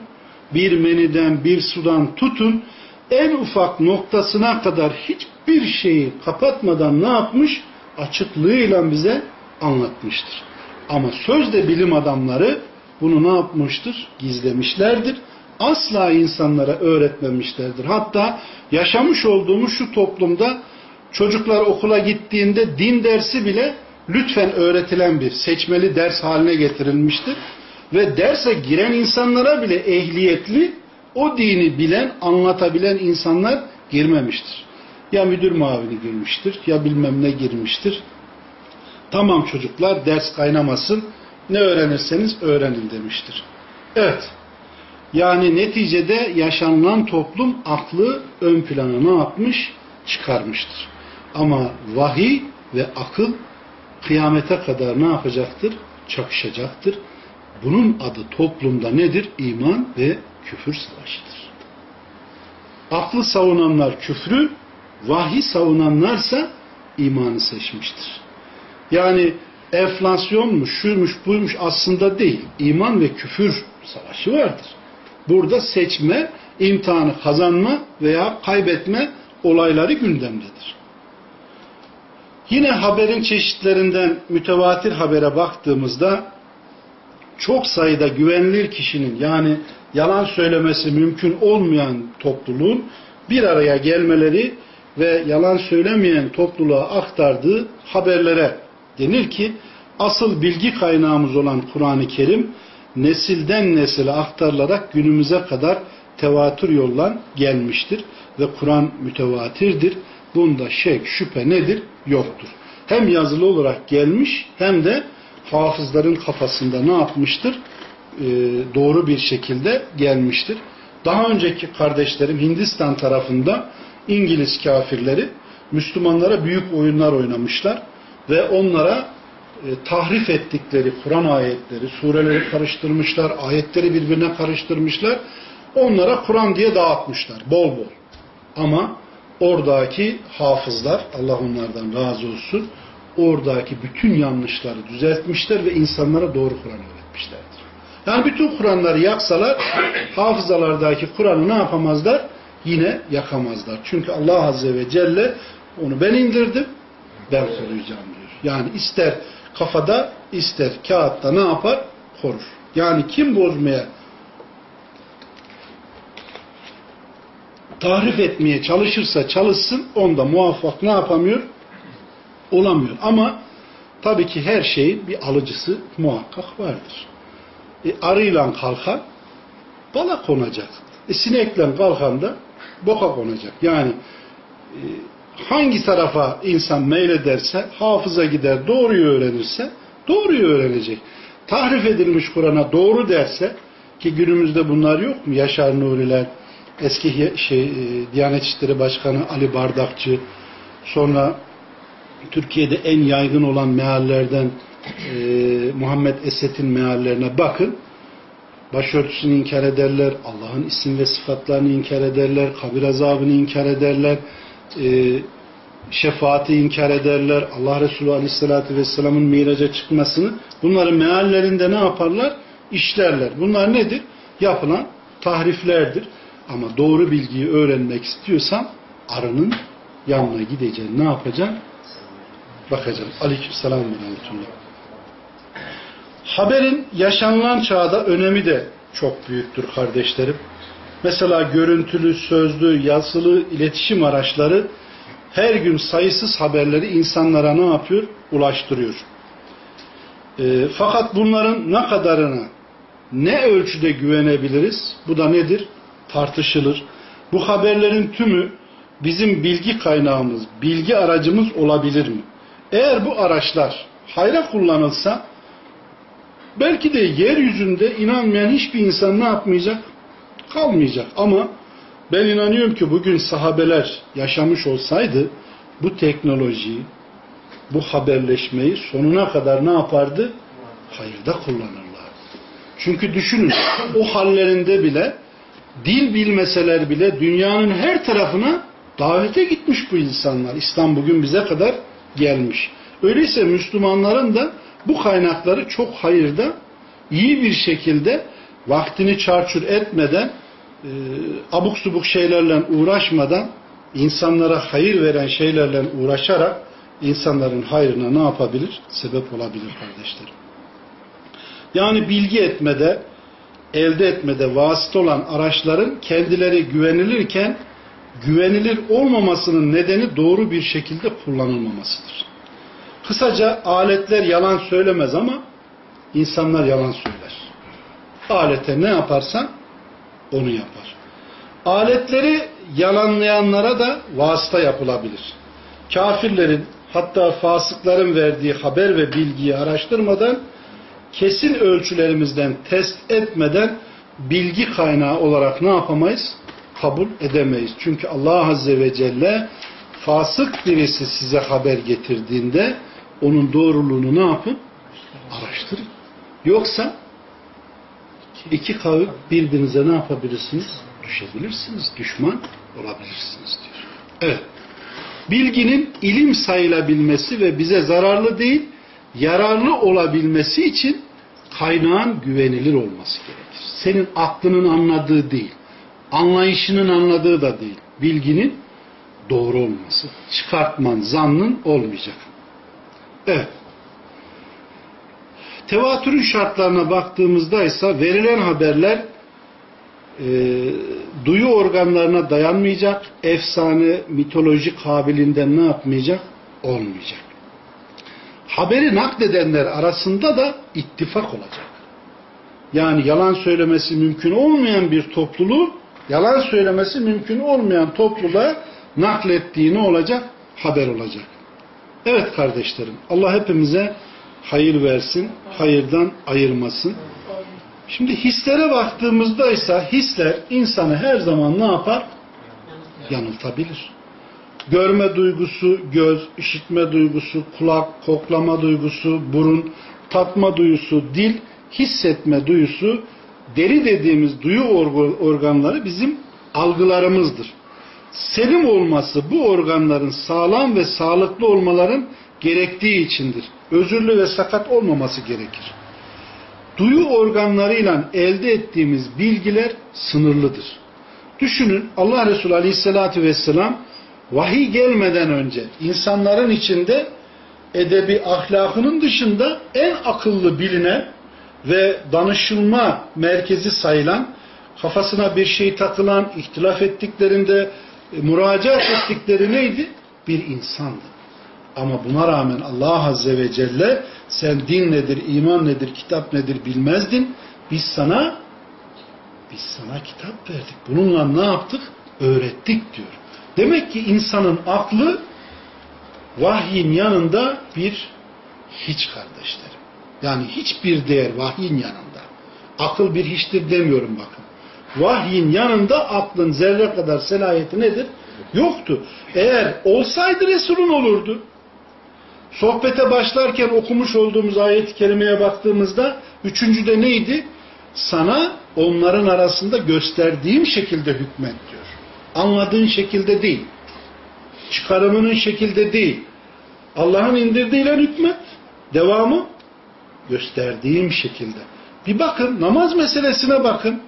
bir meniden, bir sudan tutun, en ufak noktasına kadar hiçbir şeyi kapatmadan ne yapmış? Açıklığıyla bize anlatmıştır. Ama sözde bilim adamları bunu ne yapmıştır? Gizlemişlerdir. Asla insanlara öğretmemişlerdir. Hatta yaşamış olduğumuz şu toplumda çocuklar okula gittiğinde din dersi bile lütfen öğretilen bir seçmeli ders haline getirilmiştir. Ve derse giren insanlara bile ehliyetli o dini bilen, anlatabilen insanlar girmemiştir. Ya müdür mavini girmiştir, ya bilmem ne girmiştir. Tamam çocuklar ders kaynamasın, ne öğrenirseniz öğrenin demiştir. Evet, yani neticede yaşanılan toplum aklı ön plana ne yapmış? Çıkarmıştır. Ama vahiy ve akıl kıyamete kadar ne yapacaktır? Çakışacaktır. Bunun adı toplumda nedir? İman ve küfür savaşıdır. Aklı savunanlar küfrü, vahiy savunanlarsa imanı seçmiştir. Yani enflasyonmuş, şuymuş, buymuş aslında değil. İman ve küfür savaşı vardır. Burada seçme, imtihanı kazanma veya kaybetme olayları gündemdedir. Yine haberin çeşitlerinden mütevatir habere baktığımızda çok sayıda güvenilir kişinin yani yalan söylemesi mümkün olmayan topluluğun bir araya gelmeleri ve yalan söylemeyen topluluğa aktardığı haberlere denir ki asıl bilgi kaynağımız olan Kur'an-ı Kerim nesilden nesile aktarılarak günümüze kadar tevatür yollan gelmiştir ve Kur'an mütevatirdir. Bunda şek, şüphe nedir? Yoktur. Hem yazılı olarak gelmiş hem de hafızların kafasında ne yapmıştır? Ee, doğru bir şekilde gelmiştir. Daha önceki kardeşlerim Hindistan tarafında İngiliz kafirleri Müslümanlara büyük oyunlar oynamışlar ve onlara e, tahrif ettikleri Kur'an ayetleri, sureleri karıştırmışlar, ayetleri birbirine karıştırmışlar. Onlara Kur'an diye dağıtmışlar bol bol. Ama oradaki hafızlar, Allah onlardan razı olsun, oradaki bütün yanlışları düzeltmişler ve insanlara doğru Kur'an öğretmişlerdir. Yani bütün Kur'anları yaksalar, hafızalardaki Kur'an'ı ne yapamazlar? Yine yakamazlar. Çünkü Allah Azze ve Celle onu ben indirdim, ben koruyacağım diyor. Yani ister kafada, ister kağıtta ne yapar? Korur. Yani kim bozmaya tahrif etmeye çalışırsa çalışsın onda muvaffak ne yapamıyor? Olamıyor. Ama tabii ki her şeyin bir alıcısı muhakkak vardır. E, arıyla kalkan bala konacak. E, sinekle kalkan da boka konacak. Yani e, hangi tarafa insan meylederse, hafıza gider, doğruyu öğrenirse, doğruyu öğrenecek. Tahrif edilmiş Kur'an'a doğru derse, ki günümüzde bunlar yok mu? Yaşar Nuriler, eski şey, e, Diyanet İşleri Başkanı Ali Bardakçı, sonra Türkiye'de en yaygın olan meallerden e, Muhammed Esed'in meallerine bakın. Başörtüsünü inkar ederler, Allah'ın isim ve sıfatlarını inkar ederler, kabir azabını inkar ederler, e, şefaati inkar ederler, Allah Resulü Aleyhisselatü Vesselam'ın miraca çıkmasını, bunları meallerinde ne yaparlar? İşlerler. Bunlar nedir? Yapılan tahriflerdir. Ama doğru bilgiyi öğrenmek istiyorsan arının yanına gideceksin. Ne yapacaksın? Bakacaksın. Aleykümselam ve rahmetullah. Haberin yaşanılan çağda önemi de çok büyüktür kardeşlerim. Mesela görüntülü, sözlü, yazılı iletişim araçları her gün sayısız haberleri insanlara ne yapıyor? Ulaştırıyor. E, fakat bunların ne kadarına, ne ölçüde güvenebiliriz? Bu da nedir? Tartışılır. Bu haberlerin tümü bizim bilgi kaynağımız, bilgi aracımız olabilir mi? Eğer bu araçlar hayra kullanılsa belki de yeryüzünde inanmayan hiçbir insan ne yapmayacak? Kalmayacak. Ama ben inanıyorum ki bugün sahabeler yaşamış olsaydı bu teknolojiyi, bu haberleşmeyi sonuna kadar ne yapardı? Hayırda kullanırlardı. Çünkü düşünün o hallerinde bile dil bilmeseler bile dünyanın her tarafına davete gitmiş bu insanlar. İslam bugün bize kadar gelmiş. Öyleyse Müslümanların da bu kaynakları çok hayırda iyi bir şekilde vaktini çarçur etmeden e, abuk subuk şeylerle uğraşmadan insanlara hayır veren şeylerle uğraşarak insanların hayrına ne yapabilir? Sebep olabilir kardeşlerim. Yani bilgi etmede, elde etmede vasıta olan araçların kendileri güvenilirken güvenilir olmamasının nedeni doğru bir şekilde kullanılmamasıdır. Kısaca aletler yalan söylemez ama insanlar yalan söyler. Alete ne yaparsan onu yapar. Aletleri yalanlayanlara da vasıta yapılabilir. Kafirlerin hatta fasıkların verdiği haber ve bilgiyi araştırmadan kesin ölçülerimizden test etmeden bilgi kaynağı olarak ne yapamayız? Kabul edemeyiz. Çünkü Allah Azze ve Celle fasık birisi size haber getirdiğinde onun doğruluğunu ne yapın? Araştırın. Yoksa iki kavim birbirinize ne yapabilirsiniz? Düşebilirsiniz. Düşman olabilirsiniz diyor. Evet. Bilginin ilim sayılabilmesi ve bize zararlı değil, yararlı olabilmesi için kaynağın güvenilir olması gerekir. Senin aklının anladığı değil, anlayışının anladığı da değil. Bilginin doğru olması. Çıkartman, zannın olmayacak. Evet. Tevatürün şartlarına baktığımızda ise verilen haberler e, duyu organlarına dayanmayacak, efsane, mitoloji kabiliğinden ne yapmayacak? Olmayacak. Haberi nakledenler arasında da ittifak olacak. Yani yalan söylemesi mümkün olmayan bir topluluğu, yalan söylemesi mümkün olmayan topluluğa naklettiği ne olacak? Haber olacak. Evet kardeşlerim, Allah hepimize hayır versin, hayırdan ayırmasın. Şimdi hislere baktığımızda ise hisler insanı her zaman ne yapar? Yanıltabilir. Görme duygusu göz, işitme duygusu kulak, koklama duygusu burun, tatma duyusu dil, hissetme duyusu deri dediğimiz duyu organları bizim algılarımızdır. Selim olması bu organların sağlam ve sağlıklı olmaların gerektiği içindir. Özürlü ve sakat olmaması gerekir. Duyu organlarıyla elde ettiğimiz bilgiler sınırlıdır. Düşünün Allah Resulü Aleyhisselatü Vesselam vahiy gelmeden önce insanların içinde edebi ahlakının dışında en akıllı bilinen ve danışılma merkezi sayılan, kafasına bir şey takılan, ihtilaf ettiklerinde e, müracaat ettikleri neydi? Bir insandı. Ama buna rağmen Allah Azze ve Celle sen din nedir, iman nedir, kitap nedir bilmezdin. Biz sana biz sana kitap verdik. Bununla ne yaptık? öğrettik diyor. Demek ki insanın aklı vahyin yanında bir hiç kardeşlerim. Yani hiçbir değer vahyin yanında. Akıl bir hiçtir demiyorum bakın. Vahyin yanında aklın zerre kadar selahiyeti nedir? Yoktu. Eğer olsaydı Resul'un olurdu. Sohbete başlarken okumuş olduğumuz ayet-i kerimeye baktığımızda üçüncüde neydi? Sana onların arasında gösterdiğim şekilde hükmet diyor. Anladığın şekilde değil. Çıkarımının şekilde değil. Allah'ın indirdiğiyle hükmet. Devamı gösterdiğim şekilde. Bir bakın namaz meselesine bakın.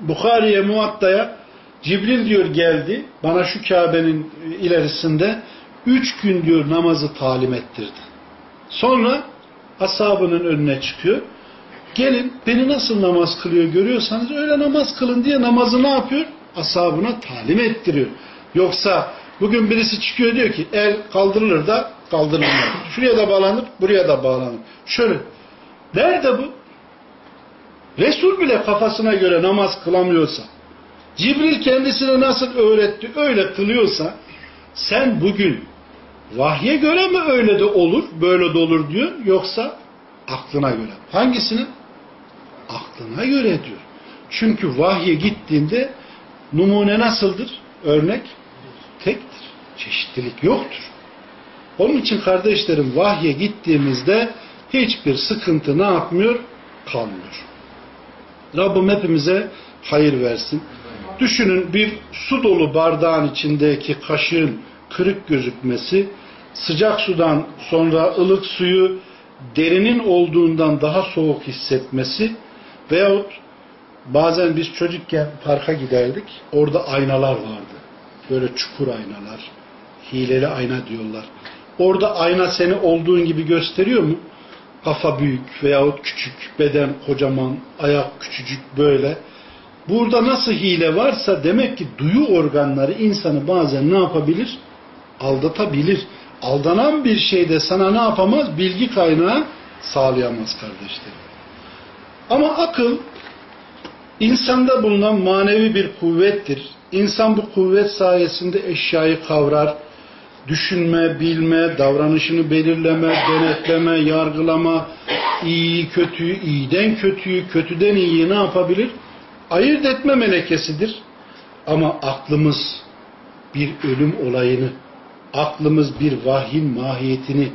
Bukhari'ye Muatta'ya Cibril diyor geldi bana şu Kabe'nin ilerisinde üç gün diyor namazı talim ettirdi. Sonra ashabının önüne çıkıyor. Gelin beni nasıl namaz kılıyor görüyorsanız öyle namaz kılın diye namazı ne yapıyor? Ashabına talim ettiriyor. Yoksa bugün birisi çıkıyor diyor ki el kaldırılır da kaldırılmaz. Şuraya da bağlanır, buraya da bağlanır. Şöyle. Nerede bu? Resul bile kafasına göre namaz kılamıyorsa, Cibril kendisine nasıl öğretti öyle kılıyorsa, sen bugün vahye göre mi öyle de olur, böyle de olur diyor, yoksa aklına göre. Hangisini? Aklına göre diyor. Çünkü vahye gittiğinde numune nasıldır? Örnek tektir. Çeşitlilik yoktur. Onun için kardeşlerim vahye gittiğimizde hiçbir sıkıntı ne yapmıyor? Kalmıyor. Rabbim hepimize hayır versin. Düşünün bir su dolu bardağın içindeki kaşığın kırık gözükmesi, sıcak sudan sonra ılık suyu derinin olduğundan daha soğuk hissetmesi veyahut bazen biz çocukken parka giderdik, orada aynalar vardı. Böyle çukur aynalar, hileli ayna diyorlar. Orada ayna seni olduğun gibi gösteriyor mu? Kafa büyük veyahut küçük, beden kocaman, ayak küçücük böyle. Burada nasıl hile varsa demek ki duyu organları insanı bazen ne yapabilir? Aldatabilir. Aldanan bir şeyde sana ne yapamaz? Bilgi kaynağı sağlayamaz kardeşlerim. Ama akıl insanda bulunan manevi bir kuvvettir. İnsan bu kuvvet sayesinde eşyayı kavrar, düşünme, bilme, davranışını belirleme, denetleme, yargılama, iyiyi kötüyü, iyiden kötüyü, kötüden iyiyi ne yapabilir? Ayırt etme melekesidir. Ama aklımız bir ölüm olayını, aklımız bir vahyin mahiyetini,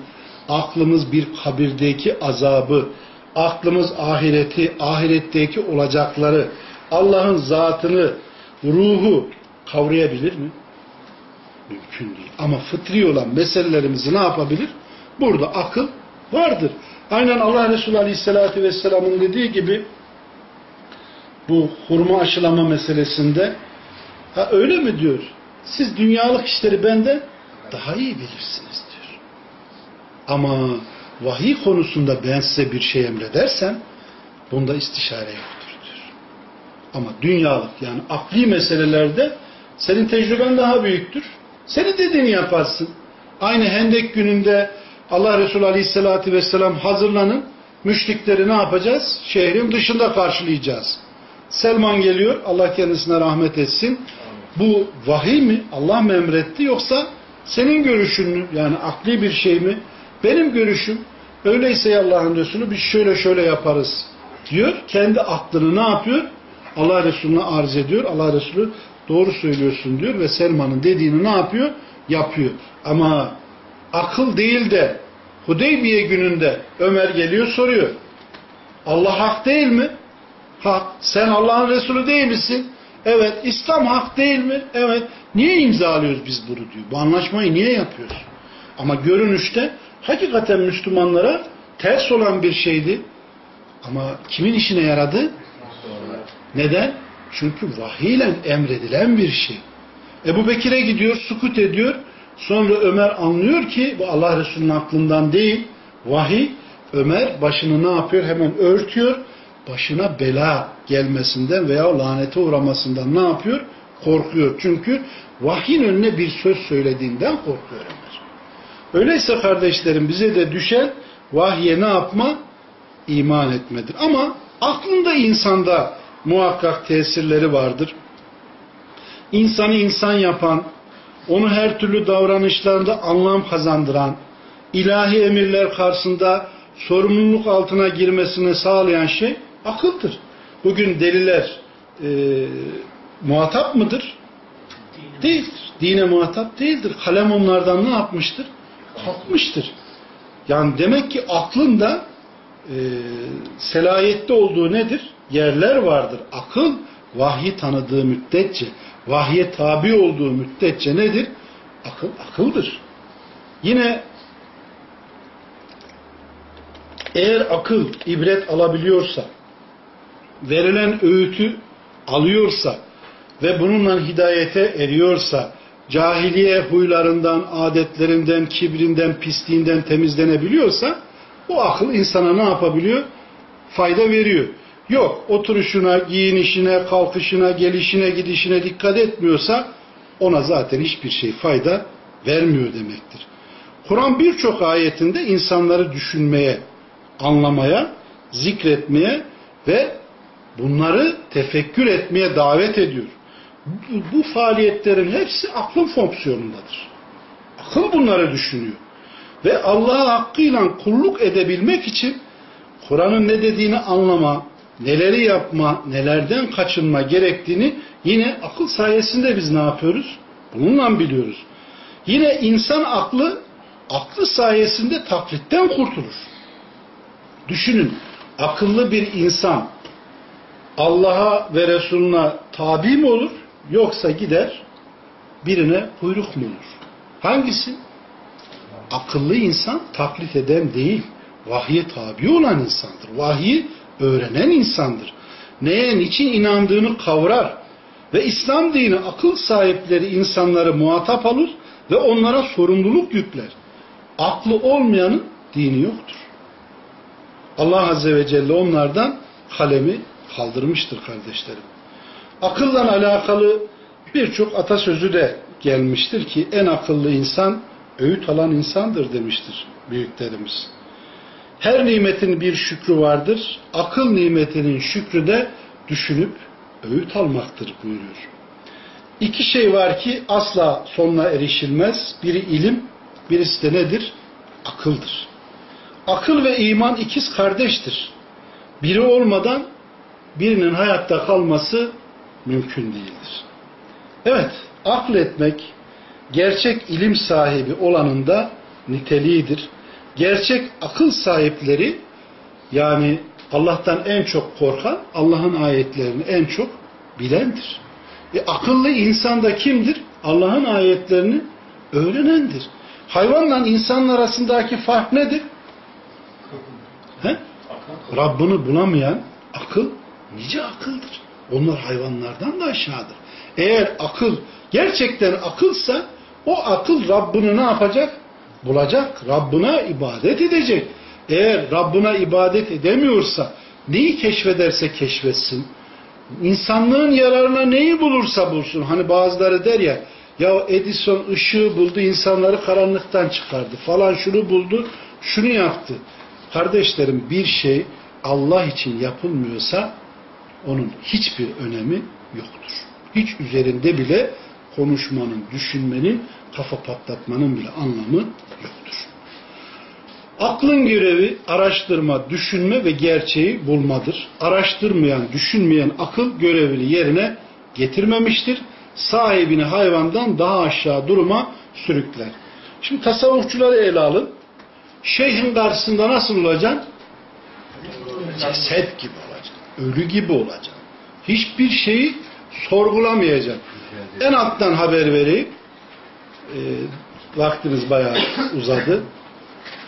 aklımız bir kabirdeki azabı, aklımız ahireti, ahiretteki olacakları, Allah'ın zatını, ruhu kavrayabilir mi? Mümkün değil. Ama fıtri olan meselelerimizi ne yapabilir? Burada akıl vardır. Aynen Allah Resulü Aleyhisselatü Vesselam'ın dediği gibi bu hurma aşılama meselesinde ha öyle mi diyor? Siz dünyalık işleri benden daha iyi bilirsiniz diyor. Ama vahiy konusunda ben size bir şey emredersem bunda istişare yoktur diyor. Ama dünyalık yani akli meselelerde senin tecrüben daha büyüktür. Senin dediğini yaparsın. Aynı Hendek gününde Allah Resulü Aleyhisselatü Vesselam hazırlanın. Müşrikleri ne yapacağız? Şehrin dışında karşılayacağız. Selman geliyor. Allah kendisine rahmet etsin. Bu vahiy mi? Allah mı emretti yoksa senin görüşün? Yani akli bir şey mi? Benim görüşüm. Öyleyse Allah'ın Resulü biz şöyle şöyle yaparız diyor. Kendi aklını ne yapıyor? Allah Resulüne arz ediyor. Allah Resulü doğru söylüyorsun diyor ve Selman'ın dediğini ne yapıyor? Yapıyor. Ama akıl değil de Hudeybiye gününde Ömer geliyor soruyor. Allah hak değil mi? Hak. Sen Allah'ın Resulü değil misin? Evet. İslam hak değil mi? Evet. Niye imzalıyoruz biz bunu diyor. Bu anlaşmayı niye yapıyoruz? Ama görünüşte hakikaten Müslümanlara ters olan bir şeydi. Ama kimin işine yaradı? Neden? Çünkü vahiyle emredilen bir şey. Ebu Bekir'e gidiyor, sukut ediyor. Sonra Ömer anlıyor ki bu Allah Resulü'nün aklından değil, vahiy. Ömer başını ne yapıyor? Hemen örtüyor. Başına bela gelmesinden veya lanete uğramasından ne yapıyor? Korkuyor. Çünkü vahyin önüne bir söz söylediğinden korkuyor Ömer. Öyleyse kardeşlerim bize de düşen vahye ne yapma? İman etmedir. Ama aklında insanda muhakkak tesirleri vardır. insanı insan yapan, onu her türlü davranışlarında anlam kazandıran, ilahi emirler karşısında sorumluluk altına girmesini sağlayan şey akıldır. Bugün deliler e, muhatap mıdır? Değildir. Dine muhatap değildir. Kalem onlardan ne yapmıştır? Kalkmıştır. Yani demek ki aklın da e, selayette olduğu nedir? Yerler vardır. Akıl vahyi tanıdığı müddetçe, vahye tabi olduğu müddetçe nedir? Akıl akıldır. Yine eğer akıl ibret alabiliyorsa, verilen öğütü alıyorsa ve bununla hidayete eriyorsa, cahiliye huylarından, adetlerinden, kibrinden, pisliğinden temizlenebiliyorsa, o akıl insana ne yapabiliyor? Fayda veriyor. Yok, oturuşuna, giyinişine, kalkışına, gelişine, gidişine dikkat etmiyorsa, ona zaten hiçbir şey fayda vermiyor demektir. Kur'an birçok ayetinde insanları düşünmeye, anlamaya, zikretmeye ve bunları tefekkür etmeye davet ediyor. Bu, faaliyetlerin hepsi aklın fonksiyonundadır. Akıl bunları düşünüyor. Ve Allah'a hakkıyla kulluk edebilmek için Kur'an'ın ne dediğini anlama, neleri yapma, nelerden kaçınma gerektiğini yine akıl sayesinde biz ne yapıyoruz? Bununla biliyoruz. Yine insan aklı, aklı sayesinde taklitten kurtulur. Düşünün, akıllı bir insan Allah'a ve Resulüne tabi mi olur? Yoksa gider birine kuyruk mu olur? Hangisi? Akıllı insan taklit eden değil, vahye tabi olan insandır. Vahyi öğrenen insandır. Neye, niçin inandığını kavrar ve İslam dini akıl sahipleri insanları muhatap alır ve onlara sorumluluk yükler. Aklı olmayanın dini yoktur. Allah Azze ve Celle onlardan kalemi kaldırmıştır kardeşlerim. Akılla alakalı birçok atasözü de gelmiştir ki en akıllı insan öğüt alan insandır demiştir büyüklerimiz. Her nimetin bir şükrü vardır. Akıl nimetinin şükrü de düşünüp öğüt almaktır buyuruyor. İki şey var ki asla sonuna erişilmez. Biri ilim, birisi de nedir? Akıldır. Akıl ve iman ikiz kardeştir. Biri olmadan birinin hayatta kalması mümkün değildir. Evet, akletmek gerçek ilim sahibi olanın da niteliğidir. Gerçek akıl sahipleri yani Allah'tan en çok korkan, Allah'ın ayetlerini en çok bilendir. E, akıllı insan da kimdir? Allah'ın ayetlerini öğrenendir. Hayvanla insanın arasındaki fark nedir? He? Rabbini bulamayan akıl nice akıldır. Onlar hayvanlardan da aşağıdır. Eğer akıl gerçekten akılsa o akıl Rabbini ne yapacak? Bulacak. Rabbına ibadet edecek. Eğer Rabbına ibadet edemiyorsa neyi keşfederse keşfetsin. İnsanlığın yararına neyi bulursa bulsun. Hani bazıları der ya ya Edison ışığı buldu insanları karanlıktan çıkardı falan şunu buldu şunu yaptı. Kardeşlerim bir şey Allah için yapılmıyorsa onun hiçbir önemi yoktur. Hiç üzerinde bile konuşmanın, düşünmenin, kafa patlatmanın bile anlamı yoktur. Aklın görevi araştırma, düşünme ve gerçeği bulmadır. Araştırmayan, düşünmeyen akıl görevini yerine getirmemiştir. Sahibini hayvandan daha aşağı duruma sürükler. Şimdi tasavvufçuları ele alın. Şeyhin karşısında nasıl olacaksın? Ceset gibi. Ölü gibi olacaksın. Hiçbir şeyi sorgulamayacaksın. En alttan haber vereyim. E, vaktimiz bayağı uzadı.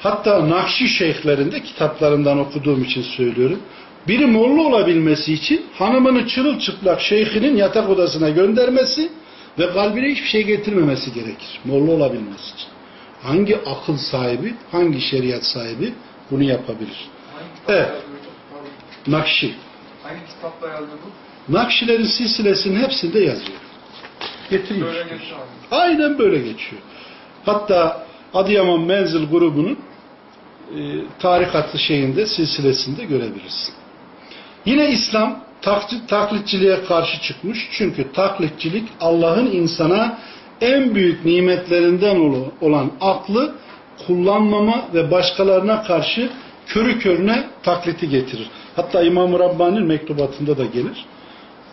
Hatta Nakşi şeyhlerinde kitaplarından okuduğum için söylüyorum. Biri molla olabilmesi için hanımını çırılçıplak şeyhinin yatak odasına göndermesi ve kalbine hiçbir şey getirmemesi gerekir. Molla olabilmesi için. Hangi akıl sahibi, hangi şeriat sahibi bunu yapabilir? Evet. Nakşi. Hangi kitapta yazdı bu? Nakşilerin silsilesinin hepsinde yazıyor. Getiriyor. Böyle geçiyor. Aynen böyle geçiyor. Hatta Adıyaman Menzil grubunun e, tarikatlı şeyinde, silsilesinde görebilirsin. Yine İslam taklitçiliğe karşı çıkmış. Çünkü taklitçilik Allah'ın insana en büyük nimetlerinden olan aklı kullanmama ve başkalarına karşı körü körüne takliti getirir. Hatta İmam-ı Rabbani'nin mektubatında da gelir.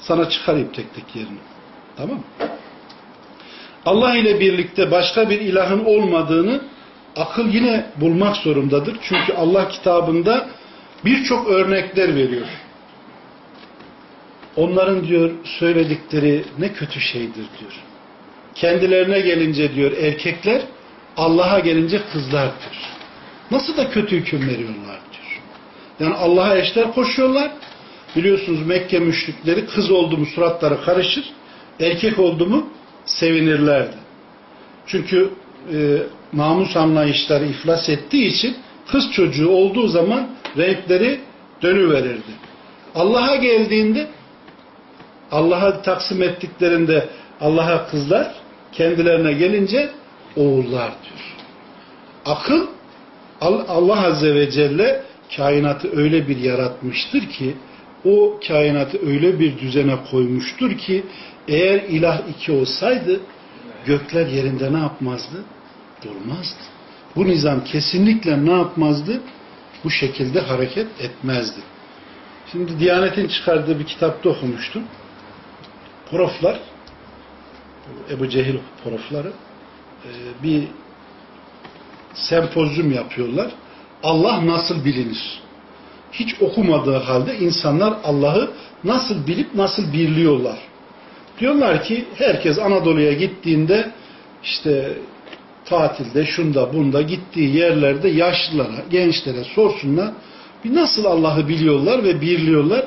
Sana çıkarayım tek tek yerini. Tamam? Allah ile birlikte başka bir ilahın olmadığını akıl yine bulmak zorundadır. Çünkü Allah kitabında birçok örnekler veriyor. Onların diyor söyledikleri ne kötü şeydir diyor. Kendilerine gelince diyor erkekler, Allah'a gelince kızlar diyor. Nasıl da kötü hüküm veriyorlar. Yani Allah'a eşler koşuyorlar. Biliyorsunuz Mekke müşrikleri kız oldu mu suratları karışır, erkek oldu mu sevinirlerdi. Çünkü e, namus anlayışları iflas ettiği için kız çocuğu olduğu zaman renkleri dönüverirdi. Allah'a geldiğinde Allah'a taksim ettiklerinde Allah'a kızlar kendilerine gelince oğullar diyor. Akıl Allah Azze ve Celle kainatı öyle bir yaratmıştır ki o kainatı öyle bir düzene koymuştur ki eğer ilah iki olsaydı gökler yerinde ne yapmazdı? Durmazdı. Bu nizam kesinlikle ne yapmazdı? Bu şekilde hareket etmezdi. Şimdi Diyanet'in çıkardığı bir kitapta okumuştum. Proflar, Ebu Cehil profları e, bir sempozyum yapıyorlar. Allah nasıl bilinir? Hiç okumadığı halde insanlar Allah'ı nasıl bilip nasıl birliyorlar? Diyorlar ki herkes Anadolu'ya gittiğinde işte tatilde şunda bunda gittiği yerlerde yaşlılara, gençlere sorsunlar. Bir nasıl Allah'ı biliyorlar ve birliyorlar.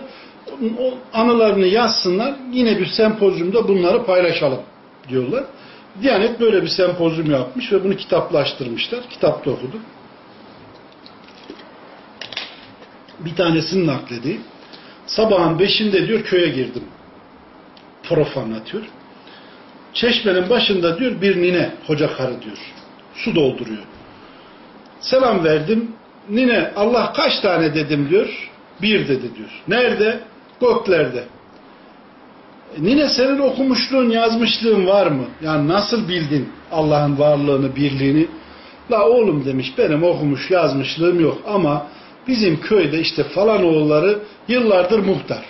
O anılarını yazsınlar. Yine bir sempozyumda bunları paylaşalım diyorlar. Diyanet böyle bir sempozyum yapmış ve bunu kitaplaştırmışlar. Kitapta okudum. Bir tanesini nakledeyim. Sabahın beşinde diyor köye girdim. Prof. Çeşmenin başında diyor bir nine hoca karı diyor. Su dolduruyor. Selam verdim. Nine Allah kaç tane dedim diyor. Bir dedi diyor. Nerede? Göklerde. E, nine senin okumuşluğun, yazmışlığın var mı? Yani nasıl bildin Allah'ın varlığını, birliğini? La oğlum demiş benim okumuş, yazmışlığım yok ama bizim köyde işte falan oğulları yıllardır muhtar.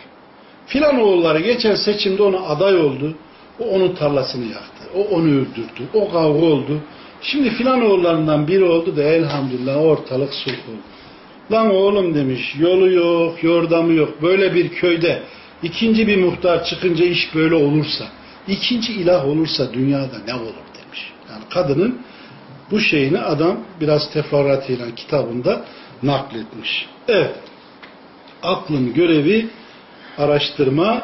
Filan oğulları geçen seçimde ona aday oldu. O onun tarlasını yaktı. O onu öldürdü. O kavga oldu. Şimdi filan oğullarından biri oldu da elhamdülillah ortalık sulh oldu. Lan oğlum demiş yolu yok, yordamı yok. Böyle bir köyde ikinci bir muhtar çıkınca iş böyle olursa, ikinci ilah olursa dünyada ne olur demiş. Yani kadının bu şeyini adam biraz teferruatıyla kitabında nakletmiş. Evet. Aklın görevi araştırma,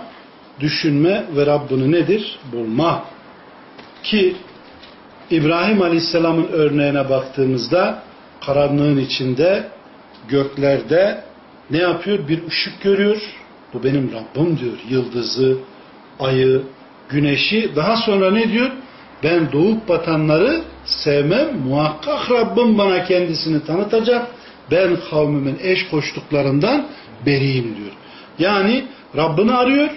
düşünme ve Rabbini nedir? Bulma. Ki İbrahim Aleyhisselam'ın örneğine baktığımızda karanlığın içinde göklerde ne yapıyor? Bir ışık görüyor. Bu benim Rabbim diyor. Yıldızı, ayı, güneşi. Daha sonra ne diyor? Ben doğup batanları sevmem. Muhakkak Rabbim bana kendisini tanıtacak. Ben kavmimin eş koştuklarından beriyim diyor. Yani Rabbini arıyor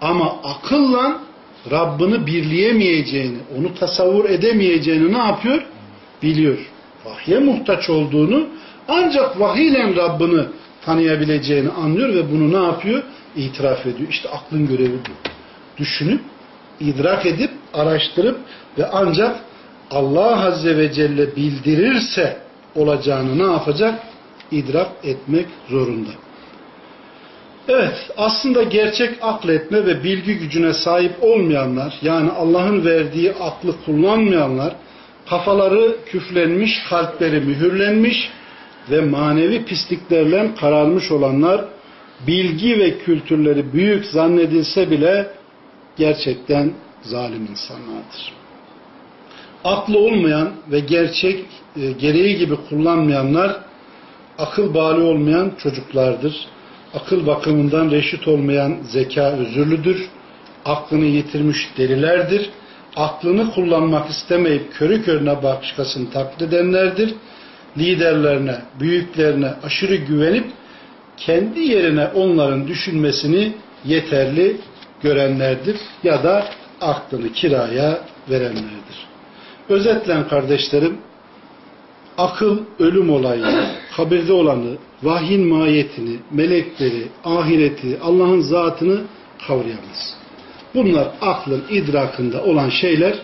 ama akılla Rabbini birleyemeyeceğini, onu tasavvur edemeyeceğini ne yapıyor? Biliyor. Vahye muhtaç olduğunu ancak vahiyle Rabbini tanıyabileceğini anlıyor ve bunu ne yapıyor? İtiraf ediyor. İşte aklın görevi bu. Düşünüp, idrak edip, araştırıp ve ancak Allah Azze ve Celle bildirirse olacağını ne yapacak? İdrak etmek zorunda. Evet, aslında gerçek akletme ve bilgi gücüne sahip olmayanlar, yani Allah'ın verdiği aklı kullanmayanlar, kafaları küflenmiş, kalpleri mühürlenmiş ve manevi pisliklerle kararmış olanlar, bilgi ve kültürleri büyük zannedilse bile gerçekten zalim insanlardır. Aklı olmayan ve gerçek e, gereği gibi kullanmayanlar, akıl bali olmayan çocuklardır akıl bakımından reşit olmayan zeka özürlüdür. Aklını yitirmiş delilerdir. Aklını kullanmak istemeyip körü körüne başkasını taklit edenlerdir. Liderlerine, büyüklerine aşırı güvenip kendi yerine onların düşünmesini yeterli görenlerdir ya da aklını kiraya verenlerdir. Özetlen kardeşlerim, akıl ölüm olayını, kabirde olanı, vahyin mahiyetini, melekleri, ahireti, Allah'ın zatını kavrayamaz. Bunlar aklın idrakında olan şeyler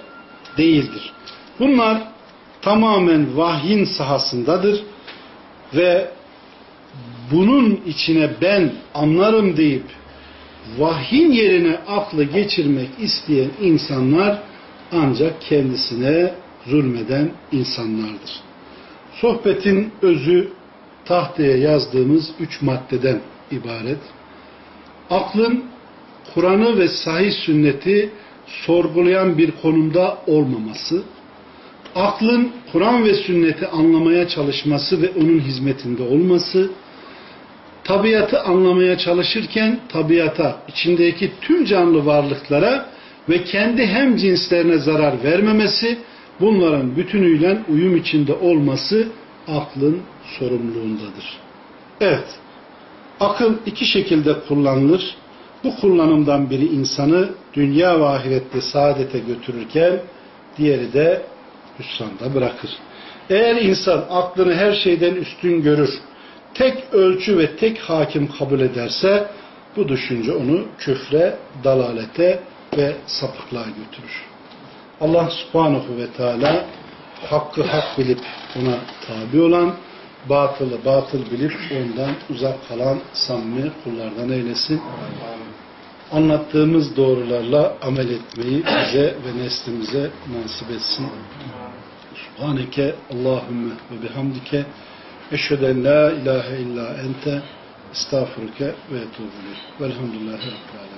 değildir. Bunlar tamamen vahyin sahasındadır ve bunun içine ben anlarım deyip vahyin yerine aklı geçirmek isteyen insanlar ancak kendisine zulmeden insanlardır. Sohbetin özü tahtaya yazdığımız üç maddeden ibaret. Aklın Kur'an'ı ve sahih sünneti sorgulayan bir konumda olmaması, aklın Kur'an ve sünneti anlamaya çalışması ve onun hizmetinde olması, tabiatı anlamaya çalışırken tabiata, içindeki tüm canlı varlıklara ve kendi hem cinslerine zarar vermemesi, bunların bütünüyle uyum içinde olması aklın sorumluluğundadır. Evet, akıl iki şekilde kullanılır. Bu kullanımdan biri insanı dünya ve ahirette saadete götürürken diğeri de hüsranda bırakır. Eğer insan aklını her şeyden üstün görür, tek ölçü ve tek hakim kabul ederse bu düşünce onu küfre, dalalete ve sapıklığa götürür. Allah subhanahu ve teala hakkı hak bilip ona tabi olan, batılı batıl bilip ondan uzak kalan samimi kullardan eylesin. Anlattığımız doğrularla amel etmeyi bize ve neslimize nasip etsin. Subhaneke Allahümme ve bihamdike eşheden la ilahe illa ente estağfurüke ve etubu Velhamdülillahi Rabbil.